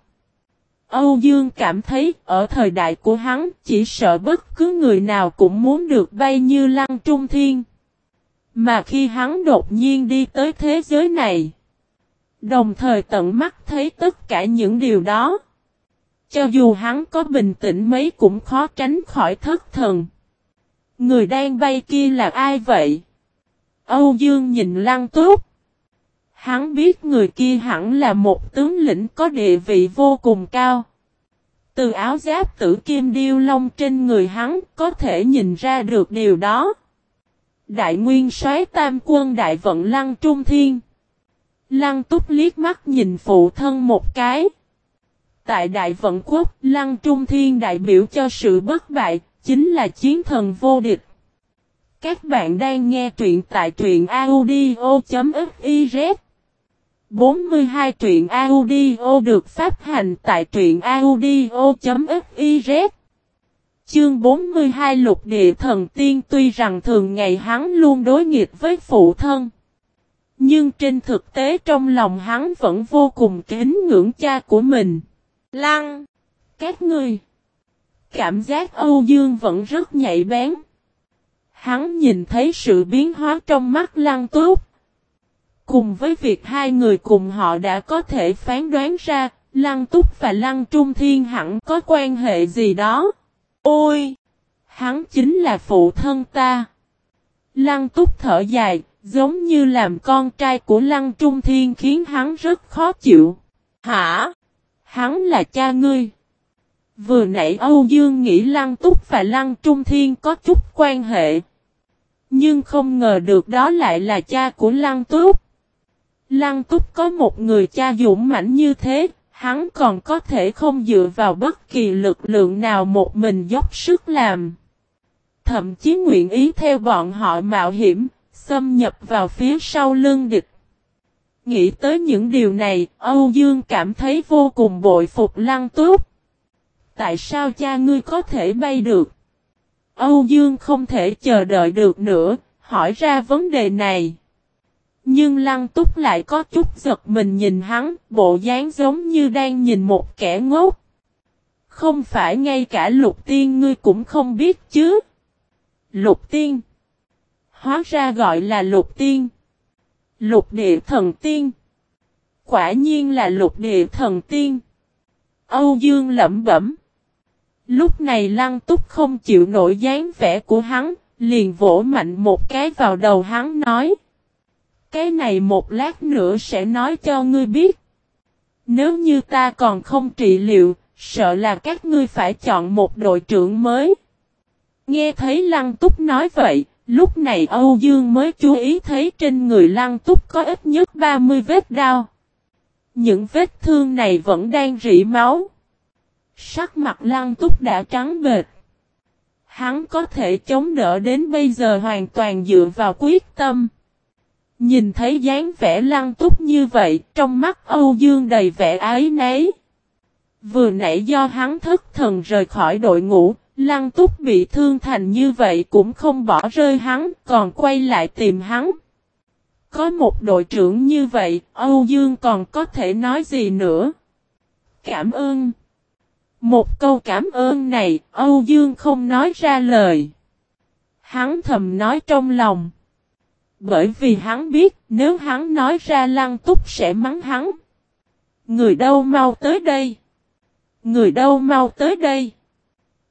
Âu Dương cảm thấy ở thời đại của hắn chỉ sợ bất cứ người nào cũng muốn được bay như lăng trung thiên. Mà khi hắn đột nhiên đi tới thế giới này, đồng thời tận mắt thấy tất cả những điều đó. Cho dù hắn có bình tĩnh mấy cũng khó tránh khỏi thất thần. Người đang bay kia là ai vậy? Âu Dương nhìn lăng túc. Hắn biết người kia hẳn là một tướng lĩnh có địa vị vô cùng cao. Từ áo giáp tử kim điêu long trên người hắn có thể nhìn ra được điều đó. Đại nguyên soái tam quân đại vận lăng trung thiên. Lăng túc liếc mắt nhìn phụ thân một cái. Tại đại vận quốc, lăng trung thiên đại biểu cho sự bất bại, chính là chiến thần vô địch. Các bạn đang nghe truyện tại truyện audio.fif 42 truyện audio được phát hành tại truyện audio.fiz Chương 42 Lục Địa Thần Tiên tuy rằng thường ngày hắn luôn đối nghịch với phụ thân. Nhưng trên thực tế trong lòng hắn vẫn vô cùng kính ngưỡng cha của mình. Lăng! Các ngươi! Cảm giác Âu Dương vẫn rất nhạy bén. Hắn nhìn thấy sự biến hóa trong mắt lăng túc. Cùng với việc hai người cùng họ đã có thể phán đoán ra, lăng túc và lăng trung thiên hẳn có quan hệ gì đó. Ôi! Hắn chính là phụ thân ta. Lăng túc thở dài, giống như làm con trai của lăng trung thiên khiến hắn rất khó chịu. Hả? Hắn là cha ngươi. Vừa nãy Âu Dương nghĩ Lăng Túc và Lăng Trung Thiên có chút quan hệ. Nhưng không ngờ được đó lại là cha của Lăng Túc. Lăng Túc có một người cha dũng mãnh như thế, hắn còn có thể không dựa vào bất kỳ lực lượng nào một mình dốc sức làm. Thậm chí nguyện ý theo bọn họ mạo hiểm, xâm nhập vào phía sau lưng địch. Nghĩ tới những điều này, Âu Dương cảm thấy vô cùng bội phục Lăng Túc. Tại sao cha ngươi có thể bay được? Âu Dương không thể chờ đợi được nữa, hỏi ra vấn đề này. Nhưng Lăng Túc lại có chút giật mình nhìn hắn, bộ dáng giống như đang nhìn một kẻ ngốc. Không phải ngay cả lục tiên ngươi cũng không biết chứ. Lục tiên. Hóa ra gọi là lục tiên. Lục địa thần tiên. Quả nhiên là lục địa thần tiên. Âu Dương lẩm bẩm. Lúc này lăng túc không chịu nổi dáng vẻ của hắn, liền vỗ mạnh một cái vào đầu hắn nói. Cái này một lát nữa sẽ nói cho ngươi biết. Nếu như ta còn không trị liệu, sợ là các ngươi phải chọn một đội trưởng mới. Nghe thấy Lăng Túc nói vậy, lúc này Âu Dương mới chú ý thấy trên người Lăng Túc có ít nhất 30 vết đau. Những vết thương này vẫn đang rỉ máu. Sắc mặt lăng túc đã trắng bệt. Hắn có thể chống đỡ đến bây giờ hoàn toàn dựa vào quyết tâm. Nhìn thấy dáng vẻ lăng túc như vậy, trong mắt Âu Dương đầy vẻ ái nấy. Vừa nãy do hắn thất thần rời khỏi đội ngũ, Lăng Túc bị thương thành như vậy cũng không bỏ rơi hắn, còn quay lại tìm hắn. Có một đội trưởng như vậy, Âu Dương còn có thể nói gì nữa? Cảm ơn. Một câu cảm ơn này, Âu Dương không nói ra lời. Hắn thầm nói trong lòng. Bởi vì hắn biết, nếu hắn nói ra Lăng Túc sẽ mắng hắn. Người đâu mau tới đây. Người đâu mau tới đây.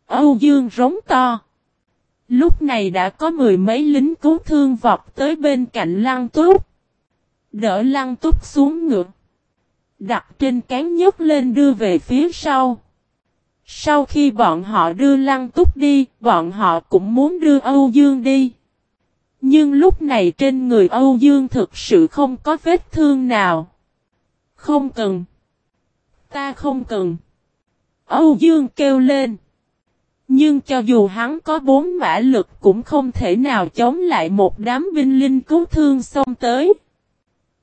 Âu Dương rống to. Lúc này đã có mười mấy lính cứu thương vọt tới bên cạnh Lăng Túc. Đỡ Lăng Túc xuống ngựa. Đặt trên cán nhấc lên đưa về phía sau. Sau khi bọn họ đưa Lăng Túc đi, bọn họ cũng muốn đưa Âu Dương đi. Nhưng lúc này trên người Âu Dương thực sự không có vết thương nào. Không cần. Ta không cần. Âu Dương kêu lên. Nhưng cho dù hắn có bốn mã lực cũng không thể nào chống lại một đám binh linh cứu thương xông tới.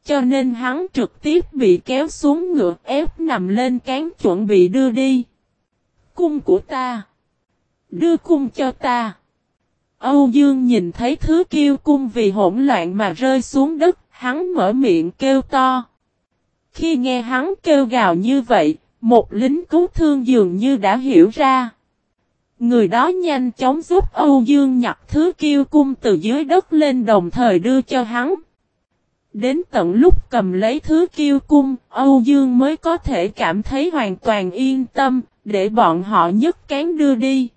Cho nên hắn trực tiếp bị kéo xuống ngựa ép nằm lên cán chuẩn bị đưa đi. Cung của ta. Đưa cung cho ta. Âu Dương nhìn thấy thứ kiêu cung vì hỗn loạn mà rơi xuống đất, hắn mở miệng kêu to. Khi nghe hắn kêu gào như vậy, một lính cứu thương dường như đã hiểu ra. Người đó nhanh chóng giúp Âu Dương nhặt thứ kiêu cung từ dưới đất lên đồng thời đưa cho hắn. Đến tận lúc cầm lấy thứ kiêu cung, Âu Dương mới có thể cảm thấy hoàn toàn yên tâm, để bọn họ nhấc cán đưa đi.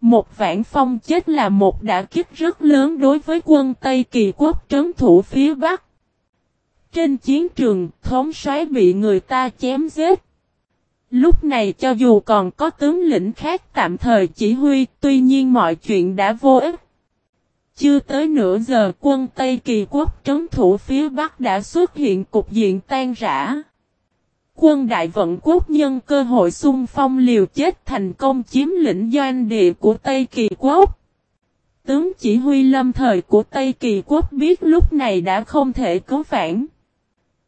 Một vạn phong chết là một đả kích rất lớn đối với quân Tây Kỳ quốc trấn thủ phía Bắc. Trên chiến trường, thống soái bị người ta chém giết. Lúc này cho dù còn có tướng lĩnh khác tạm thời chỉ huy, tuy nhiên mọi chuyện đã vô ích. Chưa tới nửa giờ quân Tây Kỳ quốc trấn thủ phía Bắc đã xuất hiện cục diện tan rã. Quân đại vận quốc nhân cơ hội xung phong liều chết thành công chiếm lĩnh doanh địa của Tây Kỳ quốc. Tướng chỉ huy lâm thời của Tây Kỳ quốc biết lúc này đã không thể cứu phản.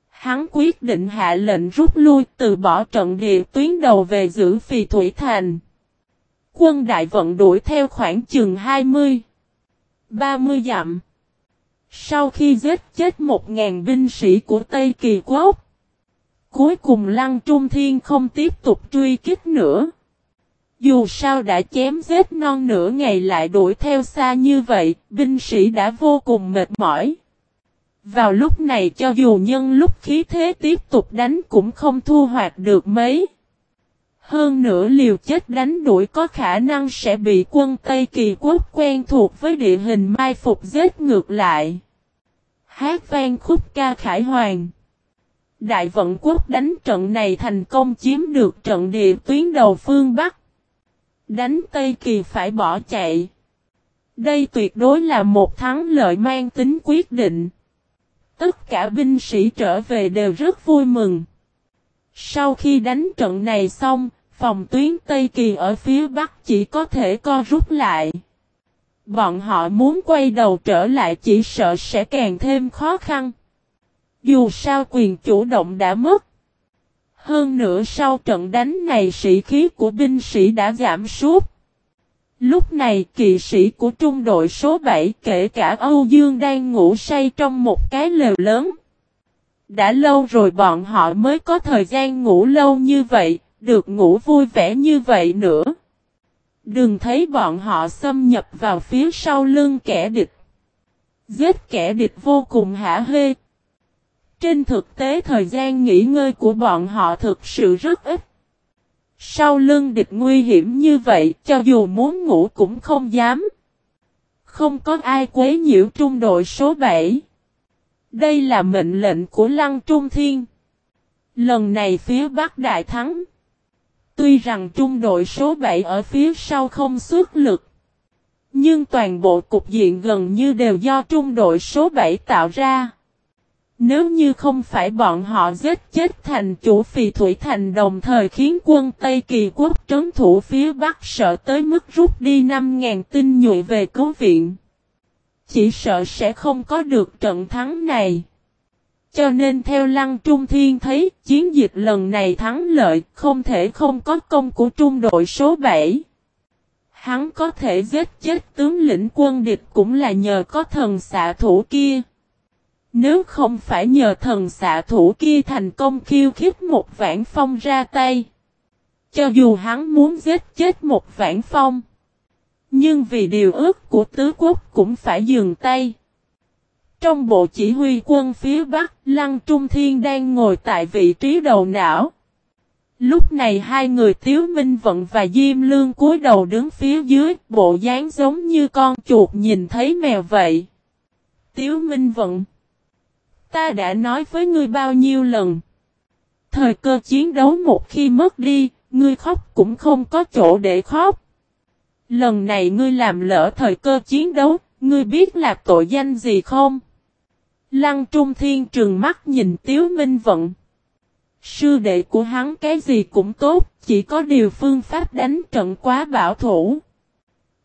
Hắn quyết định hạ lệnh rút lui từ bỏ trận địa tuyến đầu về giữ phì thủy thành. Quân đại vận đuổi theo khoảng chừng 20, 30 dặm. Sau khi giết chết 1.000 binh sĩ của Tây Kỳ Quốc, cuối cùng Lăng Trung Thiên không tiếp tục truy kích nữa. Dù sao đã chém giết non nửa ngày lại đuổi theo xa như vậy, binh sĩ đã vô cùng mệt mỏi. Vào lúc này cho dù nhân lúc khí thế tiếp tục đánh cũng không thu hoạch được mấy. Hơn nữa liều chết đánh đuổi có khả năng sẽ bị quân Tây Kỳ quốc quen thuộc với địa hình mai phục giết ngược lại. Hát vang khúc ca khải hoàng. Đại vận quốc đánh trận này thành công chiếm được trận địa tuyến đầu phương Bắc. Đánh Tây Kỳ phải bỏ chạy. Đây tuyệt đối là một thắng lợi mang tính quyết định. Tất cả binh sĩ trở về đều rất vui mừng. Sau khi đánh trận này xong, phòng tuyến Tây Kỳ ở phía Bắc chỉ có thể co rút lại. Bọn họ muốn quay đầu trở lại chỉ sợ sẽ càng thêm khó khăn. Dù sao quyền chủ động đã mất. Hơn nữa sau trận đánh này sĩ khí của binh sĩ đã giảm sút. Lúc này kỵ sĩ của trung đội số 7 kể cả Âu Dương đang ngủ say trong một cái lều lớn. Đã lâu rồi bọn họ mới có thời gian ngủ lâu như vậy, được ngủ vui vẻ như vậy nữa. Đừng thấy bọn họ xâm nhập vào phía sau lưng kẻ địch. Giết kẻ địch vô cùng hả hê. Trên thực tế thời gian nghỉ ngơi của bọn họ thực sự rất ít. Sau lưng địch nguy hiểm như vậy, cho dù muốn ngủ cũng không dám. Không có ai quấy nhiễu trung đội số 7. Đây là mệnh lệnh của Lăng Trung Thiên. Lần này phía Bắc đại thắng. Tuy rằng trung đội số 7 ở phía sau không xuất lực. Nhưng toàn bộ cục diện gần như đều do trung đội số 7 tạo ra. Nếu như không phải bọn họ giết chết thành chủ phì thủy thành đồng thời khiến quân Tây Kỳ quốc trấn thủ phía Bắc sợ tới mức rút đi 5.000 tinh nhuệ về cứu viện. Chỉ sợ sẽ không có được trận thắng này. Cho nên theo Lăng Trung Thiên thấy, chiến dịch lần này thắng lợi, không thể không có công của trung đội số 7. Hắn có thể giết chết tướng lĩnh quân địch cũng là nhờ có thần xạ thủ kia. Nếu không phải nhờ thần xạ thủ kia thành công khiêu khích một vạn phong ra tay. Cho dù hắn muốn giết chết một vạn phong. Nhưng vì điều ước của tứ quốc cũng phải dừng tay. Trong bộ chỉ huy quân phía Bắc, Lăng Trung Thiên đang ngồi tại vị trí đầu não. Lúc này hai người Tiếu Minh Vận và Diêm Lương cúi đầu đứng phía dưới, bộ dáng giống như con chuột nhìn thấy mèo vậy. Tiếu Minh Vận Ta đã nói với ngươi bao nhiêu lần. Thời cơ chiến đấu một khi mất đi, ngươi khóc cũng không có chỗ để khóc. Lần này ngươi làm lỡ thời cơ chiến đấu, ngươi biết là tội danh gì không? Lăng Trung Thiên trừng mắt nhìn Tiếu Minh Vận. Sư đệ của hắn cái gì cũng tốt, chỉ có điều phương pháp đánh trận quá bảo thủ.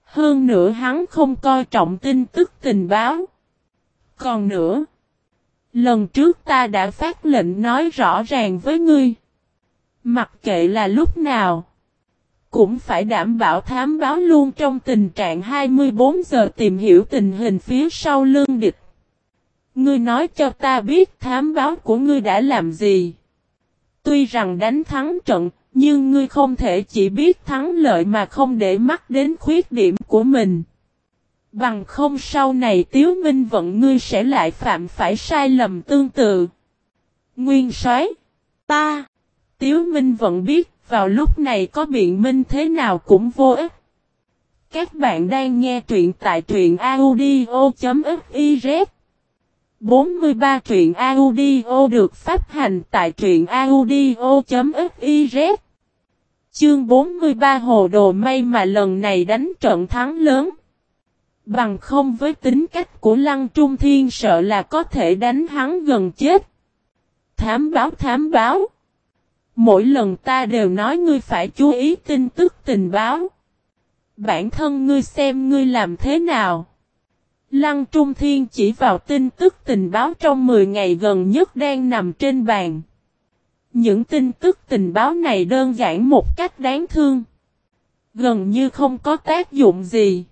Hơn nữa hắn không coi trọng tin tức tình báo. Còn nữa, lần trước ta đã phát lệnh nói rõ ràng với ngươi. Mặc kệ là lúc nào, cũng phải đảm bảo thám báo luôn trong tình trạng 24 giờ tìm hiểu tình hình phía sau lưng địch. Ngươi nói cho ta biết thám báo của ngươi đã làm gì. Tuy rằng đánh thắng trận, nhưng ngươi không thể chỉ biết thắng lợi mà không để mắt đến khuyết điểm của mình. Bằng không sau này Tiếu Minh Vận ngươi sẽ lại phạm phải sai lầm tương tự. Nguyên soái ta, Tiếu Minh Vận biết vào lúc này có biện minh thế nào cũng vô ích. Các bạn đang nghe truyện tại truyện audio.fiz 43 truyện audio được phát hành tại truyện audio.fiz Chương 43 Hồ Đồ May mà lần này đánh trận thắng lớn. Bằng không với tính cách của Lăng Trung Thiên sợ là có thể đánh hắn gần chết. Thám báo thám báo. Mỗi lần ta đều nói ngươi phải chú ý tin tức tình báo. Bản thân ngươi xem ngươi làm thế nào. Lăng Trung Thiên chỉ vào tin tức tình báo trong 10 ngày gần nhất đang nằm trên bàn. Những tin tức tình báo này đơn giản một cách đáng thương. Gần như không có tác dụng gì.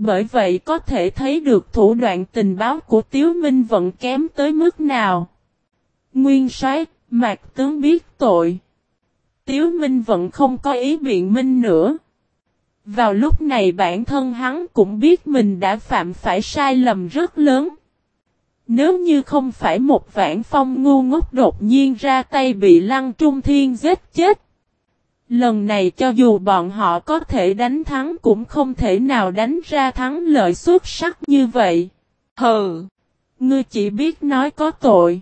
Bởi vậy có thể thấy được thủ đoạn tình báo của Tiếu Minh vẫn kém tới mức nào. Nguyên soái, Mạc tướng biết tội. Tiếu Minh vẫn không có ý biện minh nữa. Vào lúc này bản thân hắn cũng biết mình đã phạm phải sai lầm rất lớn. Nếu như không phải một vãn phong ngu ngốc đột nhiên ra tay bị lăng trung thiên giết chết. Lần này cho dù bọn họ có thể đánh thắng cũng không thể nào đánh ra thắng lợi xuất sắc như vậy. Hừ! Ngươi chỉ biết nói có tội.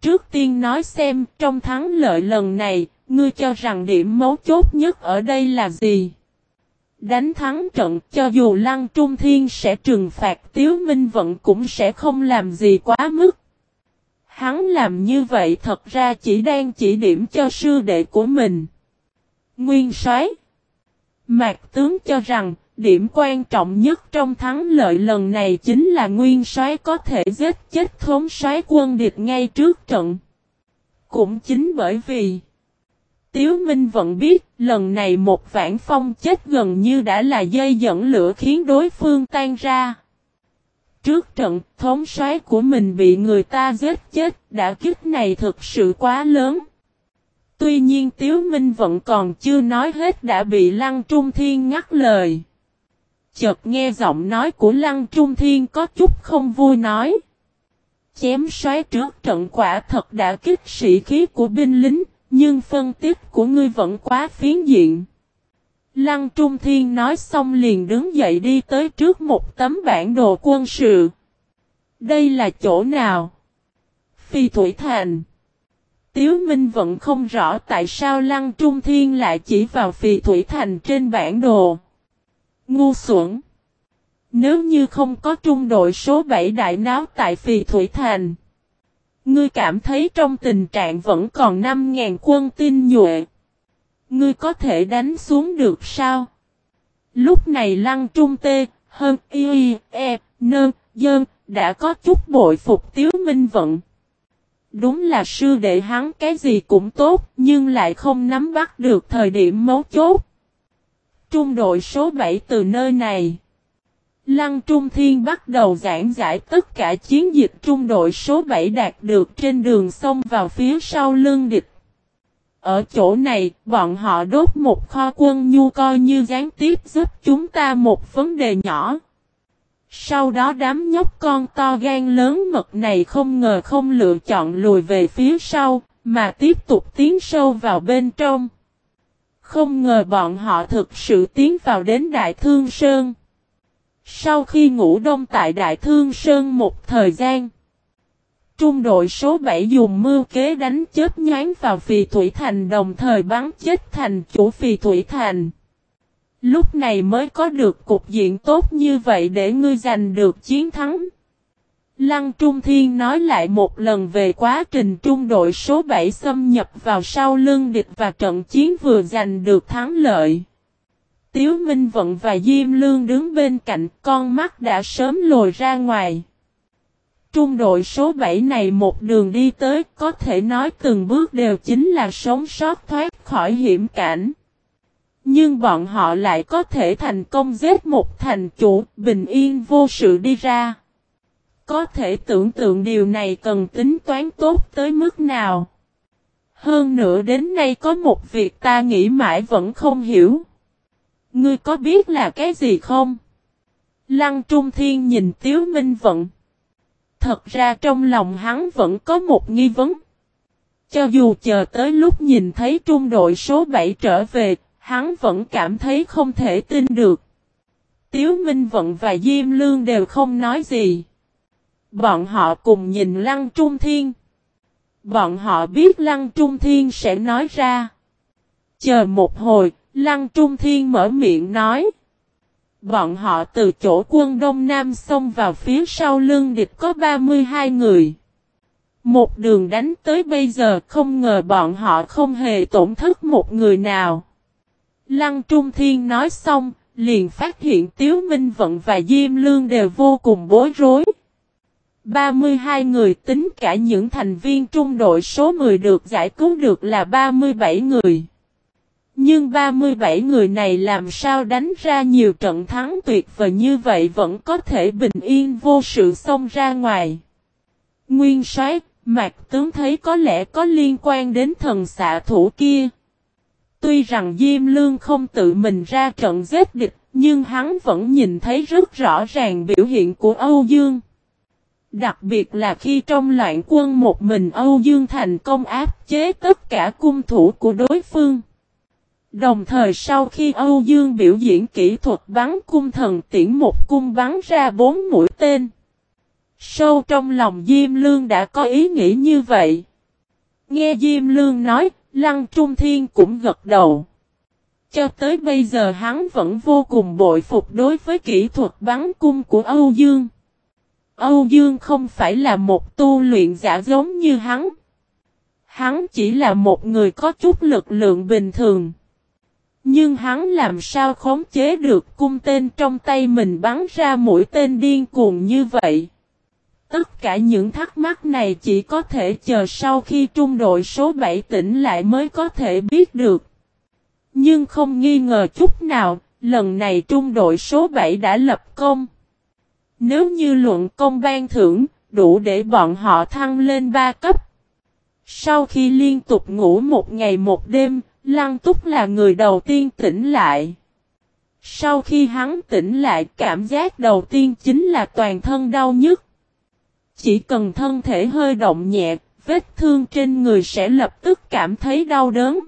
Trước tiên nói xem trong thắng lợi lần này, ngươi cho rằng điểm mấu chốt nhất ở đây là gì? Đánh thắng trận cho dù Lăng Trung Thiên sẽ trừng phạt Tiếu Minh Vận cũng sẽ không làm gì quá mức. Hắn làm như vậy thật ra chỉ đang chỉ điểm cho sư đệ của mình. Nguyên soái Mạc tướng cho rằng, điểm quan trọng nhất trong thắng lợi lần này chính là nguyên soái có thể giết chết Thống soái quân địch ngay trước trận. Cũng chính bởi vì Tiếu Minh vẫn biết, lần này một vãn phong chết gần như đã là dây dẫn lửa khiến đối phương tan ra. Trước trận, thống soái của mình bị người ta giết chết, đã kích này thực sự quá lớn. Tuy nhiên Tiếu Minh vẫn còn chưa nói hết đã bị Lăng Trung Thiên ngắt lời. Chợt nghe giọng nói của Lăng Trung Thiên có chút không vui nói. Chém xoáy trước trận quả thật đã kích sĩ khí của binh lính, nhưng phân tích của ngươi vẫn quá phiến diện. Lăng Trung Thiên nói xong liền đứng dậy đi tới trước một tấm bản đồ quân sự. Đây là chỗ nào? Phi Thủy Thành. Tiếu Minh vẫn không rõ tại sao Lăng Trung Thiên lại chỉ vào Phì Thủy Thành trên bản đồ. Ngu xuẩn. Nếu như không có trung đội số 7 đại náo tại Phì Thủy Thành. Ngươi cảm thấy trong tình trạng vẫn còn 5.000 quân tinh nhuệ. Ngươi có thể đánh xuống được sao? Lúc này lăng trung tê, hơn y, e, nơ, dơn, đã có chút bội phục tiếu minh vận. Đúng là sư đệ hắn cái gì cũng tốt, nhưng lại không nắm bắt được thời điểm mấu chốt. Trung đội số 7 từ nơi này. Lăng Trung Thiên bắt đầu giảng giải tất cả chiến dịch trung đội số 7 đạt được trên đường sông vào phía sau lưng địch. Ở chỗ này, bọn họ đốt một kho quân nhu coi như gián tiếp giúp chúng ta một vấn đề nhỏ. Sau đó đám nhóc con to gan lớn mật này không ngờ không lựa chọn lùi về phía sau, mà tiếp tục tiến sâu vào bên trong. Không ngờ bọn họ thực sự tiến vào đến Đại Thương Sơn. Sau khi ngủ đông tại Đại Thương Sơn một thời gian, trung đội số 7 dùng mưu kế đánh chết nhoán vào Phì Thủy Thành đồng thời bắn chết thành chủ Phì Thủy Thành. Lúc này mới có được cục diện tốt như vậy để ngươi giành được chiến thắng. Lăng Trung Thiên nói lại một lần về quá trình trung đội số 7 xâm nhập vào sau lưng địch và trận chiến vừa giành được thắng lợi. Tiếu Minh Vận và Diêm Lương đứng bên cạnh, con mắt đã sớm lồi ra ngoài. Trung đội số 7 này một đường đi tới, có thể nói từng bước đều chính là sống sót thoát khỏi hiểm cảnh. Nhưng bọn họ lại có thể thành công giết một thành chủ bình yên vô sự đi ra. Có thể tưởng tượng điều này cần tính toán tốt tới mức nào. Hơn nữa đến nay có một việc ta nghĩ mãi vẫn không hiểu. Ngươi có biết là cái gì không? Lăng Trung Thiên nhìn Tiếu Minh Vận. Thật ra trong lòng hắn vẫn có một nghi vấn. Cho dù chờ tới lúc nhìn thấy trung đội số 7 trở về, hắn vẫn cảm thấy không thể tin được. Tiếu Minh Vận và Diêm Lương đều không nói gì. Bọn họ cùng nhìn Lăng Trung Thiên. Bọn họ biết Lăng Trung Thiên sẽ nói ra. Chờ một hồi, Lăng Trung Thiên mở miệng nói. Bọn họ từ chỗ quân Đông Nam xông vào phía sau lưng địch có 32 người. Một đường đánh tới bây giờ không ngờ bọn họ không hề tổn thất một người nào. Lăng Trung Thiên nói xong, liền phát hiện Tiếu Minh Vận và Diêm Lương đều vô cùng bối rối. 32 người tính cả những thành viên trung đội số 10 được giải cứu được là 37 người. Nhưng 37 người này làm sao đánh ra nhiều trận thắng tuyệt vời như vậy vẫn có thể bình yên vô sự xông ra ngoài. Nguyên soái Mạc tướng thấy có lẽ có liên quan đến thần xạ thủ kia. Tuy rằng Diêm Lương không tự mình ra trận giết địch, nhưng hắn vẫn nhìn thấy rất rõ ràng biểu hiện của Âu Dương. Đặc biệt là khi trong loạn quân một mình Âu Dương thành công áp chế tất cả cung thủ của đối phương. Đồng thời sau khi Âu Dương biểu diễn kỹ thuật bắn cung thần tiễn một cung bắn ra bốn mũi tên. Sâu trong lòng Diêm Lương đã có ý nghĩ như vậy. Nghe Diêm Lương nói, Lăng Trung Thiên cũng gật đầu. Cho tới bây giờ hắn vẫn vô cùng bội phục đối với kỹ thuật bắn cung của Âu Dương. Âu Dương không phải là một tu luyện giả giống như hắn. Hắn chỉ là một người có chút lực lượng bình thường. Nhưng hắn làm sao khống chế được cung tên trong tay mình bắn ra mũi tên điên cuồng như vậy? Tất cả những thắc mắc này chỉ có thể chờ sau khi trung đội số 7 tỉnh lại mới có thể biết được. Nhưng không nghi ngờ chút nào, lần này trung đội số 7 đã lập công. Nếu như luận công ban thưởng, đủ để bọn họ thăng lên 3 cấp. Sau khi liên tục ngủ một ngày một đêm, Lăng Túc là người đầu tiên tỉnh lại. Sau khi hắn tỉnh lại cảm giác đầu tiên chính là toàn thân đau nhức. Chỉ cần thân thể hơi động nhẹ, vết thương trên người sẽ lập tức cảm thấy đau đớn.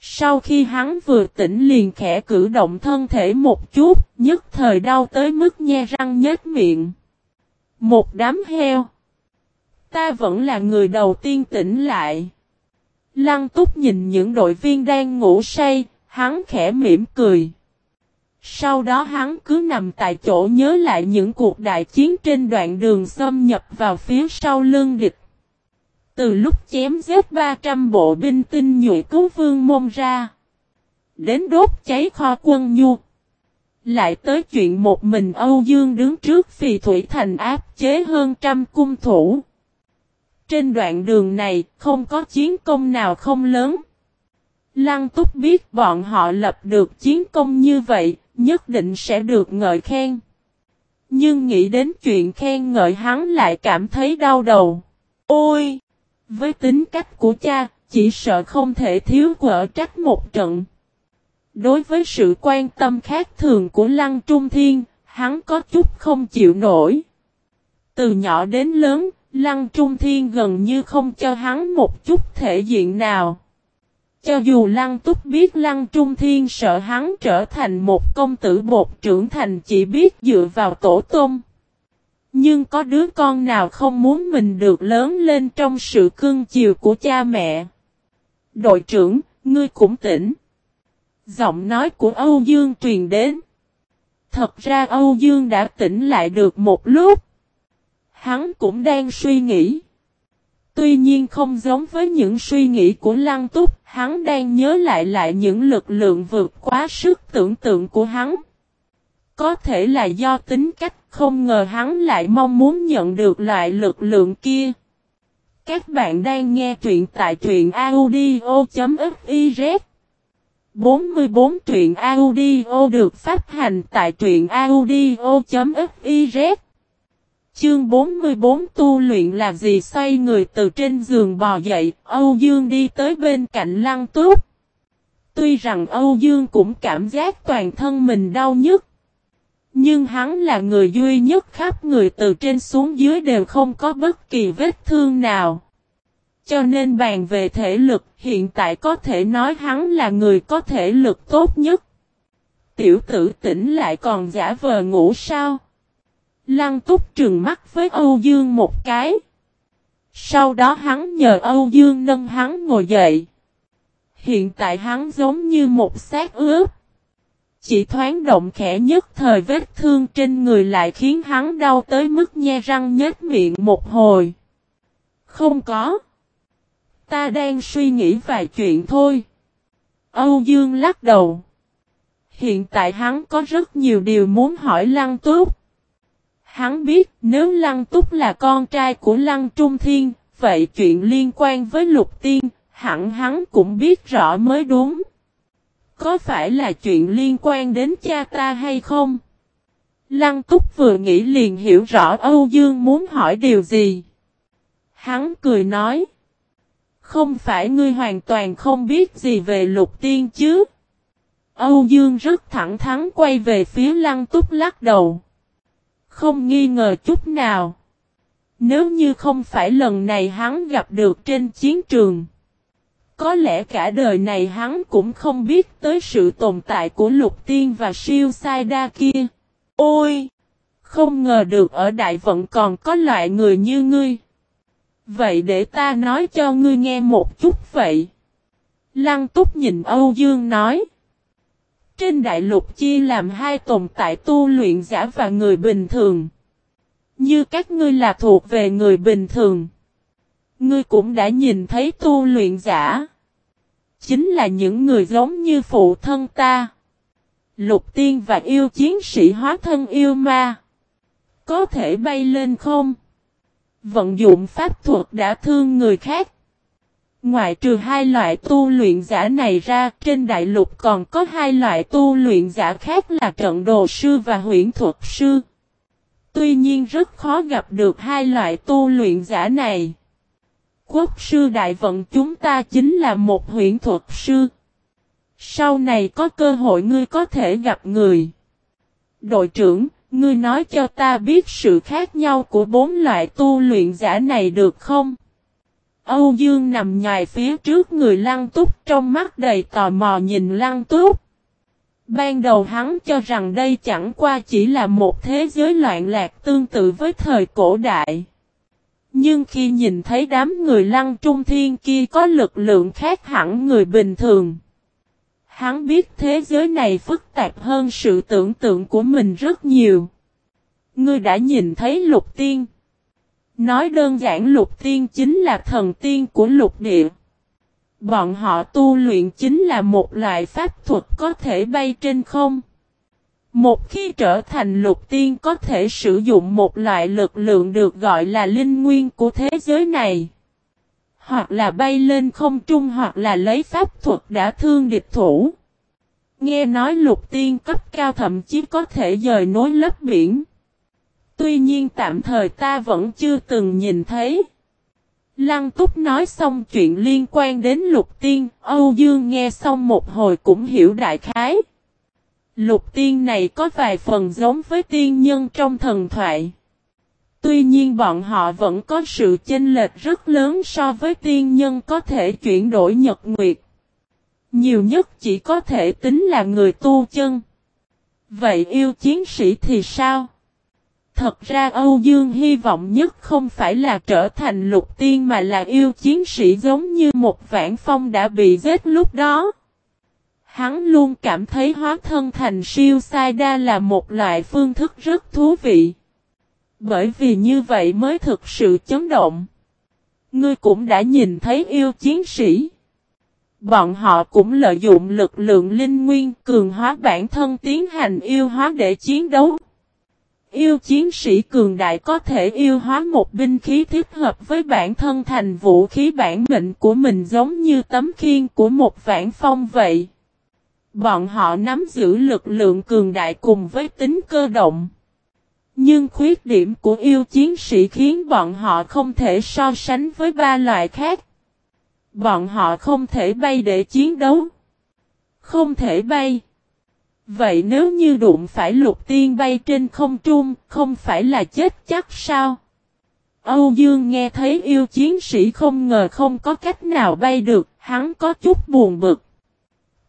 Sau khi hắn vừa tỉnh liền khẽ cử động thân thể một chút, nhất thời đau tới mức nhe răng nhếch miệng. Một đám heo. Ta vẫn là người đầu tiên tỉnh lại. Lăng túc nhìn những đội viên đang ngủ say, hắn khẽ mỉm cười. Sau đó hắn cứ nằm tại chỗ nhớ lại những cuộc đại chiến trên đoạn đường xâm nhập vào phía sau lưng địch. Từ lúc chém giết 300 bộ binh tinh nhuệ cứu vương môn ra. Đến đốt cháy kho quân nhu. Lại tới chuyện một mình Âu Dương đứng trước phì thủy thành áp chế hơn trăm cung thủ. trên đoạn đường này không có chiến công nào không lớn. Lăng túc biết bọn họ lập được chiến công như vậy, nhất định sẽ được ngợi khen. Nhưng nghĩ đến chuyện khen ngợi hắn lại cảm thấy đau đầu. Ôi! Với tính cách của cha, chỉ sợ không thể thiếu quở trách một trận. Đối với sự quan tâm khác thường của Lăng Trung Thiên, hắn có chút không chịu nổi. Từ nhỏ đến lớn, Lăng Trung Thiên gần như không cho hắn một chút thể diện nào. Cho dù Lăng Túc biết Lăng Trung Thiên sợ hắn trở thành một công tử bột trưởng thành chỉ biết dựa vào tổ tôm. Nhưng có đứa con nào không muốn mình được lớn lên trong sự cưng chiều của cha mẹ. Đội trưởng, ngươi cũng tỉnh. Giọng nói của Âu Dương truyền đến. Thật ra Âu Dương đã tỉnh lại được một lúc. Hắn cũng đang suy nghĩ. Tuy nhiên không giống với những suy nghĩ của Lăng Túc, hắn đang nhớ lại lại những lực lượng vượt quá sức tưởng tượng của hắn. Có thể là do tính cách không ngờ hắn lại mong muốn nhận được loại lực lượng kia. Các bạn đang nghe truyện tại truyện audio.fiz 44 truyện audio được phát hành tại truyện audio.fiz Chương 44 tu luyện là gì xoay người từ trên giường bò dậy, Âu Dương đi tới bên cạnh lăng túc. Tuy rằng Âu Dương cũng cảm giác toàn thân mình đau nhức. Nhưng hắn là người duy nhất khắp người từ trên xuống dưới đều không có bất kỳ vết thương nào. Cho nên bàn về thể lực hiện tại có thể nói hắn là người có thể lực tốt nhất. Tiểu tử tỉnh lại còn giả vờ ngủ sao? Lăng túc trừng mắt với Âu Dương một cái. Sau đó hắn nhờ Âu Dương nâng hắn ngồi dậy. Hiện tại hắn giống như một xác ướp. Chỉ thoáng động khẽ nhất thời vết thương trên người lại khiến hắn đau tới mức nhe răng nhếch miệng một hồi. Không có. Ta đang suy nghĩ vài chuyện thôi. Âu Dương lắc đầu. Hiện tại hắn có rất nhiều điều muốn hỏi Lăng Túc. Hắn biết nếu Lăng Túc là con trai của Lăng Trung Thiên, vậy chuyện liên quan với Lục Tiên, hẳn hắn cũng biết rõ mới đúng. Có phải là chuyện liên quan đến cha ta hay không? Lăng Túc vừa nghĩ liền hiểu rõ Âu Dương muốn hỏi điều gì. Hắn cười nói. Không phải ngươi hoàn toàn không biết gì về lục tiên chứ? Âu Dương rất thẳng thắn quay về phía lăng túc lắc đầu. Không nghi ngờ chút nào. Nếu như không phải lần này hắn gặp được trên chiến trường. Có lẽ cả đời này hắn cũng không biết tới sự tồn tại của lục tiên và siêu sai đa kia. Ôi! Không ngờ được ở đại vận còn có loại người như ngươi. Vậy để ta nói cho ngươi nghe một chút vậy. Lăng túc nhìn Âu Dương nói. Trên đại lục chia làm hai tồn tại tu luyện giả và người bình thường. Như các ngươi là thuộc về người bình thường. Ngươi cũng đã nhìn thấy tu luyện giả. Chính là những người giống như phụ thân ta. Lục tiên và yêu chiến sĩ hóa thân yêu ma. Có thể bay lên không? Vận dụng pháp thuật đã thương người khác ngoại trừ hai loại tu luyện giả này ra, trên đại lục còn có hai loại tu luyện giả khác là trận đồ sư và huyễn thuật sư. Tuy nhiên rất khó gặp được hai loại tu luyện giả này. Quốc sư đại vận chúng ta chính là một huyễn thuật sư. Sau này có cơ hội ngươi có thể gặp người. Đội trưởng, Ngươi nói cho ta biết sự khác nhau của bốn loại tu luyện giả này được không? Âu Dương nằm nhài phía trước người lăng túc, trong mắt đầy tò mò nhìn lăng túc. Ban đầu hắn cho rằng đây chẳng qua chỉ là một thế giới loạn lạc tương tự với thời cổ đại. Nhưng khi nhìn thấy đám người lăng trung thiên kia có lực lượng khác hẳn người bình thường. Hắn biết thế giới này phức tạp hơn sự tưởng tượng của mình rất nhiều. Ngươi đã nhìn thấy lục tiên. Nói đơn giản lục tiên chính là thần tiên của lục địa. Bọn họ tu luyện chính là một loại pháp thuật có thể bay trên không. Một khi trở thành lục tiên có thể sử dụng một loại lực lượng được gọi là linh nguyên của thế giới này. Hoặc là bay lên không trung hoặc là lấy pháp thuật đã thương địch thủ. Nghe nói lục tiên cấp cao thậm chí có thể dời nối lớp biển. Tuy nhiên tạm thời ta vẫn chưa từng nhìn thấy. Lăng túc nói xong chuyện liên quan đến lục tiên, Âu Dương nghe xong một hồi cũng hiểu đại khái. Lục tiên này có vài phần giống với tiên nhân trong thần thoại. Tuy nhiên bọn họ vẫn có sự chênh lệch rất lớn so với tiên nhân có thể chuyển đổi nhật nguyệt. Nhiều nhất chỉ có thể tính là người tu chân. Vậy yêu chiến sĩ thì sao? Thật ra Âu Dương hy vọng nhất không phải là trở thành lục tiên mà là yêu chiến sĩ giống như một vạn phong đã bị giết lúc đó. Hắn luôn cảm thấy hóa thân thành siêu sai đa là một loại phương thức rất thú vị. Bởi vì như vậy mới thực sự chấn động. Ngươi cũng đã nhìn thấy yêu chiến sĩ. Bọn họ cũng lợi dụng lực lượng linh nguyên cường hóa bản thân tiến hành yêu hóa để chiến đấu. Yêu chiến sĩ cường đại có thể yêu hóa một binh khí thích hợp với bản thân thành vũ khí bản mệnh của mình giống như tấm khiên của một vạn phong vậy. Bọn họ nắm giữ lực lượng cường đại cùng với tính cơ động. Nhưng khuyết điểm của yêu chiến sĩ khiến bọn họ không thể so sánh với ba loại khác. Bọn họ không thể bay để chiến đấu. Không thể bay. Vậy nếu như đụng phải lục tiên bay trên không trung, không phải là chết chắc sao? Âu Dương nghe thấy yêu chiến sĩ không ngờ không có cách nào bay được, hắn có chút buồn bực.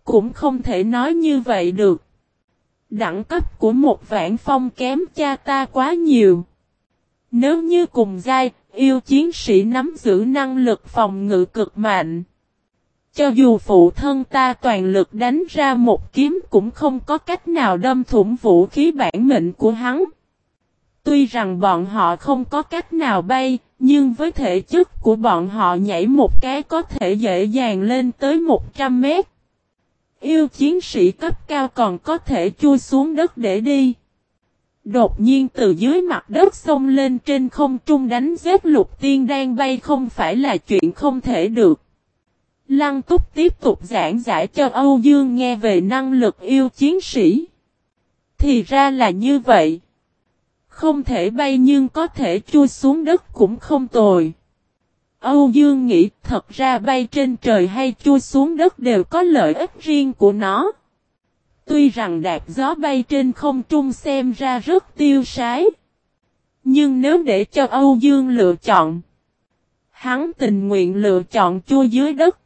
Cũng không thể nói như vậy được. Đẳng cấp của một vạn phong kém cha ta quá nhiều. Nếu như cùng giai, yêu chiến sĩ nắm giữ năng lực phòng ngự cực mạnh. Cho dù phụ thân ta toàn lực đánh ra một kiếm cũng không có cách nào đâm thủng vũ khí bản mệnh của hắn. Tuy rằng bọn họ không có cách nào bay, nhưng với thể chất của bọn họ nhảy một cái có thể dễ dàng lên tới 100 mét. Yêu chiến sĩ cấp cao còn có thể chui xuống đất để đi. Đột nhiên từ dưới mặt đất xông lên trên không trung đánh giết lục tiên đang bay không phải là chuyện không thể được. Lăng túc tiếp tục giảng giải cho Âu Dương nghe về năng lực yêu chiến sĩ. Thì ra là như vậy. Không thể bay nhưng có thể chui xuống đất cũng không tồi. Âu Dương nghĩ thật ra bay trên trời hay chui xuống đất đều có lợi ích riêng của nó. Tuy rằng đạp gió bay trên không trung xem ra rất tiêu sái. Nhưng nếu để cho Âu Dương lựa chọn, hắn tình nguyện lựa chọn chui dưới đất.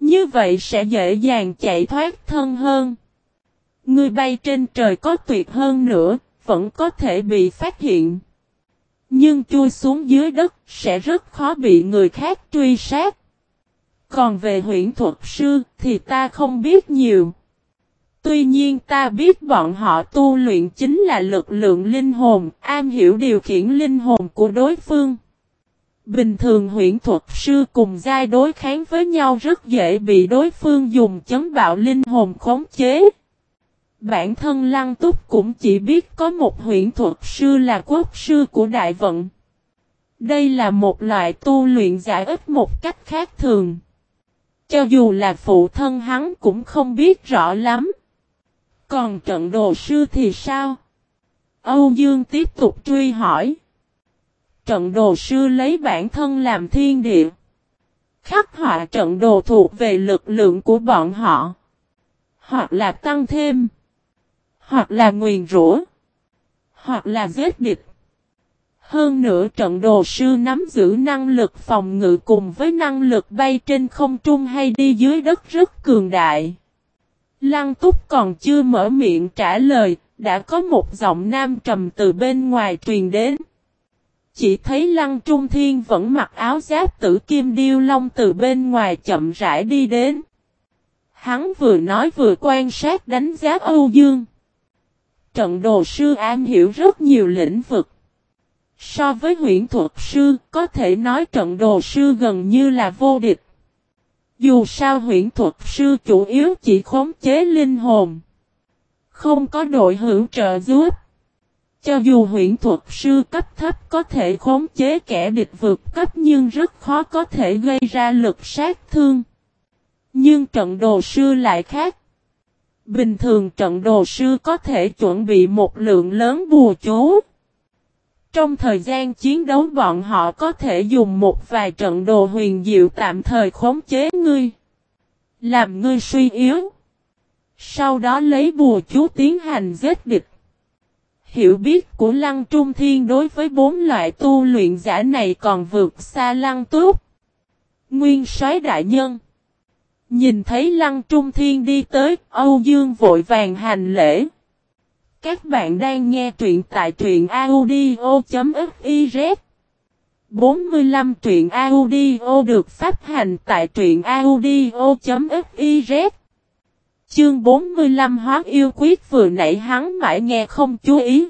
Như vậy sẽ dễ dàng chạy thoát thân hơn. Người bay trên trời có tuyệt hơn nữa, vẫn có thể bị phát hiện. Nhưng chui xuống dưới đất sẽ rất khó bị người khác truy sát. Còn về huyện thuật sư thì ta không biết nhiều. Tuy nhiên ta biết bọn họ tu luyện chính là lực lượng linh hồn, am hiểu điều khiển linh hồn của đối phương. Bình thường huyễn thuật sư cùng giai đối kháng với nhau rất dễ bị đối phương dùng chấn bạo linh hồn khống chế. Bản thân Lăng Túc cũng chỉ biết có một huyện thuật sư là quốc sư của Đại Vận. Đây là một loại tu luyện giải ích một cách khác thường. Cho dù là phụ thân hắn cũng không biết rõ lắm. Còn trận đồ sư thì sao? Âu Dương tiếp tục truy hỏi. Trận đồ sư lấy bản thân làm thiên địa. Khắc họa trận đồ thuộc về lực lượng của bọn họ. Hoặc là tăng thêm hoặc là nguyền rủa, hoặc là giết địch. Hơn nữa trận đồ sư nắm giữ năng lực phòng ngự cùng với năng lực bay trên không trung hay đi dưới đất rất cường đại. Lăng túc còn chưa mở miệng trả lời, đã có một giọng nam trầm từ bên ngoài truyền đến. Chỉ thấy Lăng Trung Thiên vẫn mặc áo giáp tử kim điêu long từ bên ngoài chậm rãi đi đến. Hắn vừa nói vừa quan sát đánh giá Âu Dương. Trận đồ sư am hiểu rất nhiều lĩnh vực. So với huyện thuật sư, có thể nói trận đồ sư gần như là vô địch. Dù sao huyện thuật sư chủ yếu chỉ khống chế linh hồn. Không có đội hữu trợ giúp. Cho dù huyện thuật sư cấp thấp có thể khống chế kẻ địch vượt cấp nhưng rất khó có thể gây ra lực sát thương. Nhưng trận đồ sư lại khác. Bình thường trận đồ sư có thể chuẩn bị một lượng lớn bùa chú. Trong thời gian chiến đấu bọn họ có thể dùng một vài trận đồ huyền diệu tạm thời khống chế ngươi. Làm ngươi suy yếu. Sau đó lấy bùa chú tiến hành giết địch. Hiểu biết của Lăng Trung Thiên đối với bốn loại tu luyện giả này còn vượt xa Lăng Túc. Nguyên soái đại nhân. Nhìn thấy Lăng Trung Thiên đi tới, Âu Dương vội vàng hành lễ. Các bạn đang nghe truyện tại truyện audio.fiz 45 truyện audio được phát hành tại truyện audio.fiz Chương 45 hóa yêu quyết vừa nãy hắn mãi nghe không chú ý.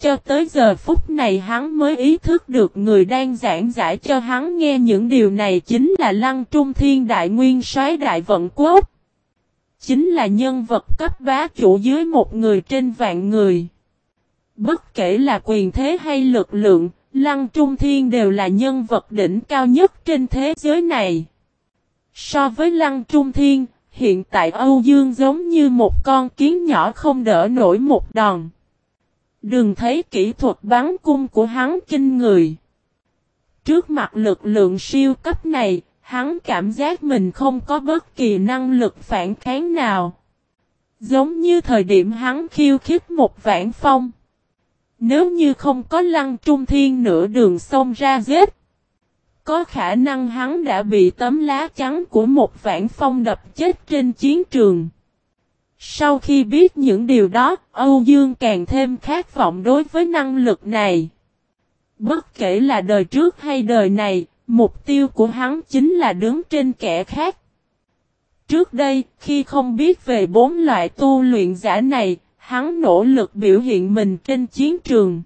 Cho tới giờ phút này hắn mới ý thức được người đang giảng giải cho hắn nghe những điều này chính là Lăng Trung Thiên Đại Nguyên soái Đại Vận Quốc. Chính là nhân vật cấp bá chủ dưới một người trên vạn người. Bất kể là quyền thế hay lực lượng, Lăng Trung Thiên đều là nhân vật đỉnh cao nhất trên thế giới này. So với Lăng Trung Thiên, hiện tại Âu Dương giống như một con kiến nhỏ không đỡ nổi một đòn. Đừng thấy kỹ thuật bắn cung của hắn kinh người. Trước mặt lực lượng siêu cấp này, hắn cảm giác mình không có bất kỳ năng lực phản kháng nào. Giống như thời điểm hắn khiêu khích một vạn phong. Nếu như không có lăng trung thiên nửa đường xông ra giết. Có khả năng hắn đã bị tấm lá trắng của một vạn phong đập chết trên chiến trường. Sau khi biết những điều đó, Âu Dương càng thêm khát vọng đối với năng lực này. Bất kể là đời trước hay đời này, mục tiêu của hắn chính là đứng trên kẻ khác. Trước đây, khi không biết về bốn loại tu luyện giả này, hắn nỗ lực biểu hiện mình trên chiến trường.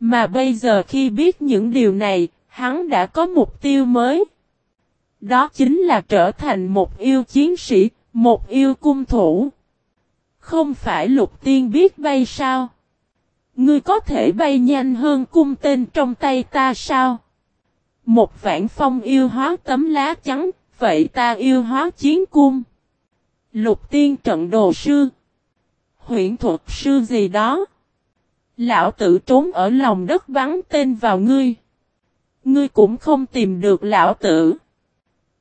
Mà bây giờ khi biết những điều này, hắn đã có mục tiêu mới. Đó chính là trở thành một yêu chiến sĩ, một yêu cung thủ. Không phải lục tiên biết bay sao? Ngươi có thể bay nhanh hơn cung tên trong tay ta sao? Một vạn phong yêu hóa tấm lá trắng, vậy ta yêu hóa chiến cung. Lục tiên trận đồ sư. Huyện thuật sư gì đó. Lão tử trốn ở lòng đất bắn tên vào ngươi. Ngươi cũng không tìm được lão tử.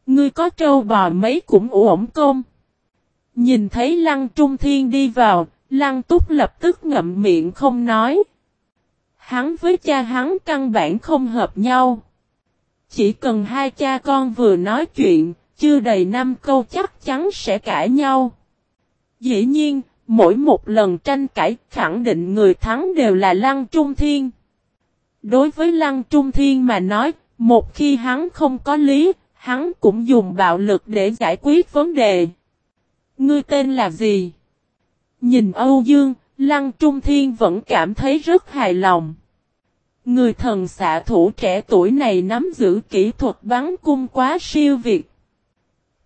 Ngươi có trâu bò mấy cũng ổn công. Nhìn thấy Lăng Trung Thiên đi vào, Lăng Túc lập tức ngậm miệng không nói. Hắn với cha hắn căn bản không hợp nhau. Chỉ cần hai cha con vừa nói chuyện, chưa đầy năm câu chắc chắn sẽ cãi nhau. Dĩ nhiên, mỗi một lần tranh cãi khẳng định người thắng đều là Lăng Trung Thiên. Đối với Lăng Trung Thiên mà nói, một khi hắn không có lý, hắn cũng dùng bạo lực để giải quyết vấn đề. Ngươi tên là gì? Nhìn Âu Dương, Lăng Trung Thiên vẫn cảm thấy rất hài lòng. Người thần xạ thủ trẻ tuổi này nắm giữ kỹ thuật bắn cung quá siêu việt.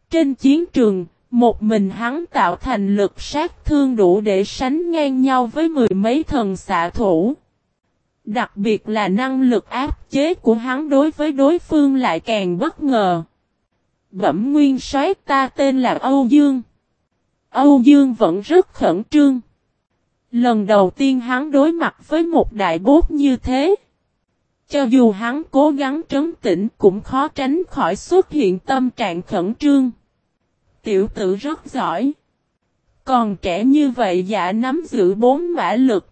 Trên chiến trường, một mình hắn tạo thành lực sát thương đủ để sánh ngang nhau với mười mấy thần xạ thủ. Đặc biệt là năng lực áp chế của hắn đối với đối phương lại càng bất ngờ. Bẩm nguyên soái, ta tên là Âu Dương. Âu Dương vẫn rất khẩn trương. Lần đầu tiên hắn đối mặt với một đại bốt như thế. Cho dù hắn cố gắng trấn tĩnh cũng khó tránh khỏi xuất hiện tâm trạng khẩn trương. Tiểu tử rất giỏi. Còn trẻ như vậy dạ nắm giữ bốn mã lực.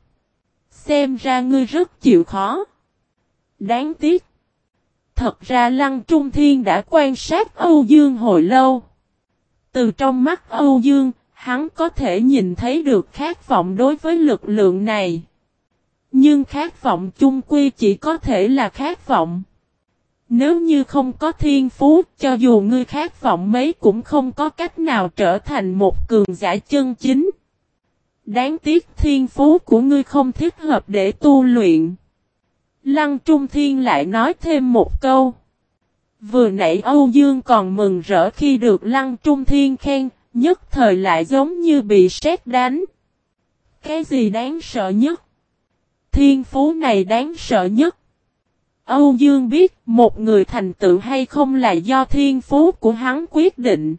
Xem ra ngươi rất chịu khó. Đáng tiếc. Thật ra Lăng Trung Thiên đã quan sát Âu Dương hồi lâu. Từ trong mắt Âu Dương, hắn có thể nhìn thấy được khát vọng đối với lực lượng này. Nhưng khát vọng chung quy chỉ có thể là khát vọng. Nếu như không có thiên phú, cho dù ngươi khát vọng mấy cũng không có cách nào trở thành một cường giả chân chính. Đáng tiếc thiên phú của ngươi không thích hợp để tu luyện. Lăng Trung Thiên lại nói thêm một câu. Vừa nãy Âu Dương còn mừng rỡ khi được Lăng Trung Thiên khen, nhất thời lại giống như bị sét đánh. Cái gì đáng sợ nhất? thiên phú này đáng sợ nhất. Âu Dương biết một người thành tựu hay không là do thiên phú của hắn quyết định.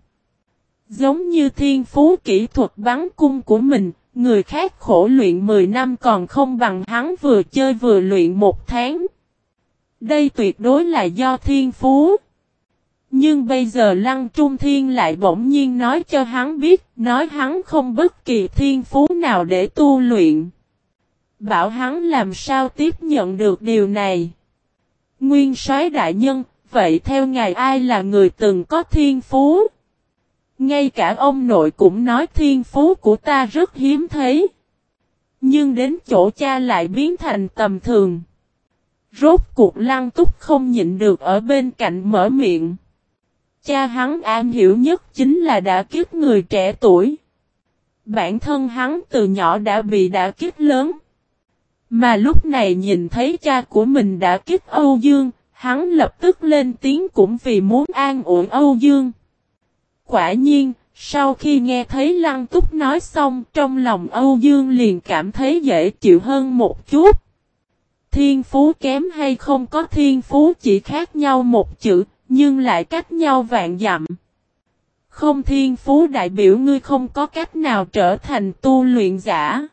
Giống như thiên phú kỹ thuật bắn cung của mình, người khác khổ luyện 10 năm còn không bằng hắn vừa chơi vừa luyện một tháng. Đây tuyệt đối là do thiên phú. Nhưng bây giờ Lăng Trung Thiên lại bỗng nhiên nói cho hắn biết, nói hắn không bất kỳ thiên phú nào để tu luyện. Bảo hắn làm sao tiếp nhận được điều này. Nguyên soái đại nhân, vậy theo ngài ai là người từng có thiên phú? Ngay cả ông nội cũng nói thiên phú của ta rất hiếm thấy. Nhưng đến chỗ cha lại biến thành tầm thường. Rốt cuộc lăng túc không nhịn được ở bên cạnh mở miệng. Cha hắn am hiểu nhất chính là đã kiếp người trẻ tuổi. Bản thân hắn từ nhỏ đã bị đã kiếp lớn. Mà lúc này nhìn thấy cha của mình đã kiếp Âu Dương, hắn lập tức lên tiếng cũng vì muốn an ủi Âu Dương. Quả nhiên, sau khi nghe thấy Lăng Túc nói xong, trong lòng Âu Dương liền cảm thấy dễ chịu hơn một chút. Thiên phú kém hay không có thiên phú chỉ khác nhau một chữ, nhưng lại cách nhau vạn dặm. Không thiên phú đại biểu ngươi không có cách nào trở thành tu luyện giả.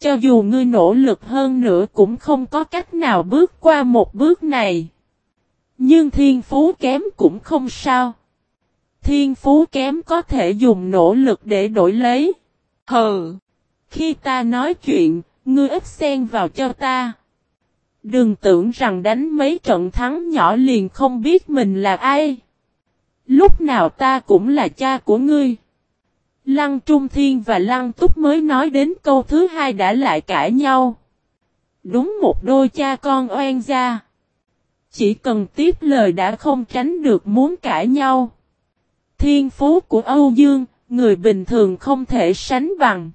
Cho dù ngươi nỗ lực hơn nữa cũng không có cách nào bước qua một bước này. Nhưng thiên phú kém cũng không sao. Thiên phú kém có thể dùng nỗ lực để đổi lấy. Hừ! Khi ta nói chuyện, ngươi ít xen vào cho ta. Đừng tưởng rằng đánh mấy trận thắng nhỏ liền không biết mình là ai. Lúc nào ta cũng là cha của ngươi. Lăng Trung Thiên và Lăng Túc mới nói đến câu thứ hai đã lại cãi nhau. Đúng một đôi cha con oan gia. Chỉ cần tiếp lời đã không tránh được muốn cãi nhau. Thiên phú của Âu Dương, người bình thường không thể sánh bằng.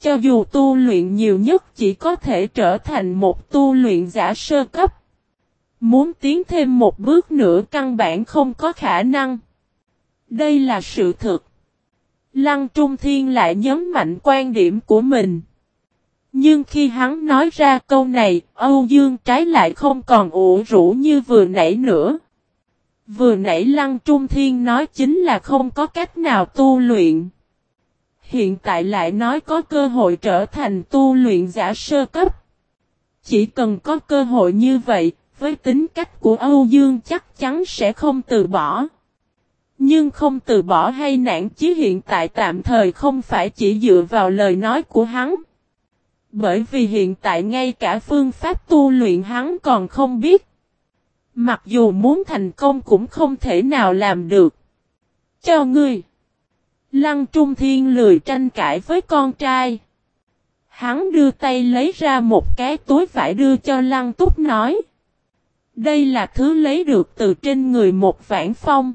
Cho dù tu luyện nhiều nhất chỉ có thể trở thành một tu luyện giả sơ cấp. Muốn tiến thêm một bước nữa căn bản không có khả năng. Đây là sự thực. Lăng Trung Thiên lại nhấn mạnh quan điểm của mình. Nhưng khi hắn nói ra câu này, Âu Dương trái lại không còn ủ rũ như vừa nãy nữa. Vừa nãy Lăng Trung Thiên nói chính là không có cách nào tu luyện. Hiện tại lại nói có cơ hội trở thành tu luyện giả sơ cấp. Chỉ cần có cơ hội như vậy, với tính cách của Âu Dương chắc chắn sẽ không từ bỏ. Nhưng không từ bỏ hay nản chí hiện tại tạm thời không phải chỉ dựa vào lời nói của hắn. Bởi vì hiện tại ngay cả phương pháp tu luyện hắn còn không biết. Mặc dù muốn thành công cũng không thể nào làm được. Cho ngươi. Lăng Trung Thiên lười tranh cãi với con trai. Hắn đưa tay lấy ra một cái túi vải đưa cho Lăng Túc nói. Đây là thứ lấy được từ trên người một vãn phong.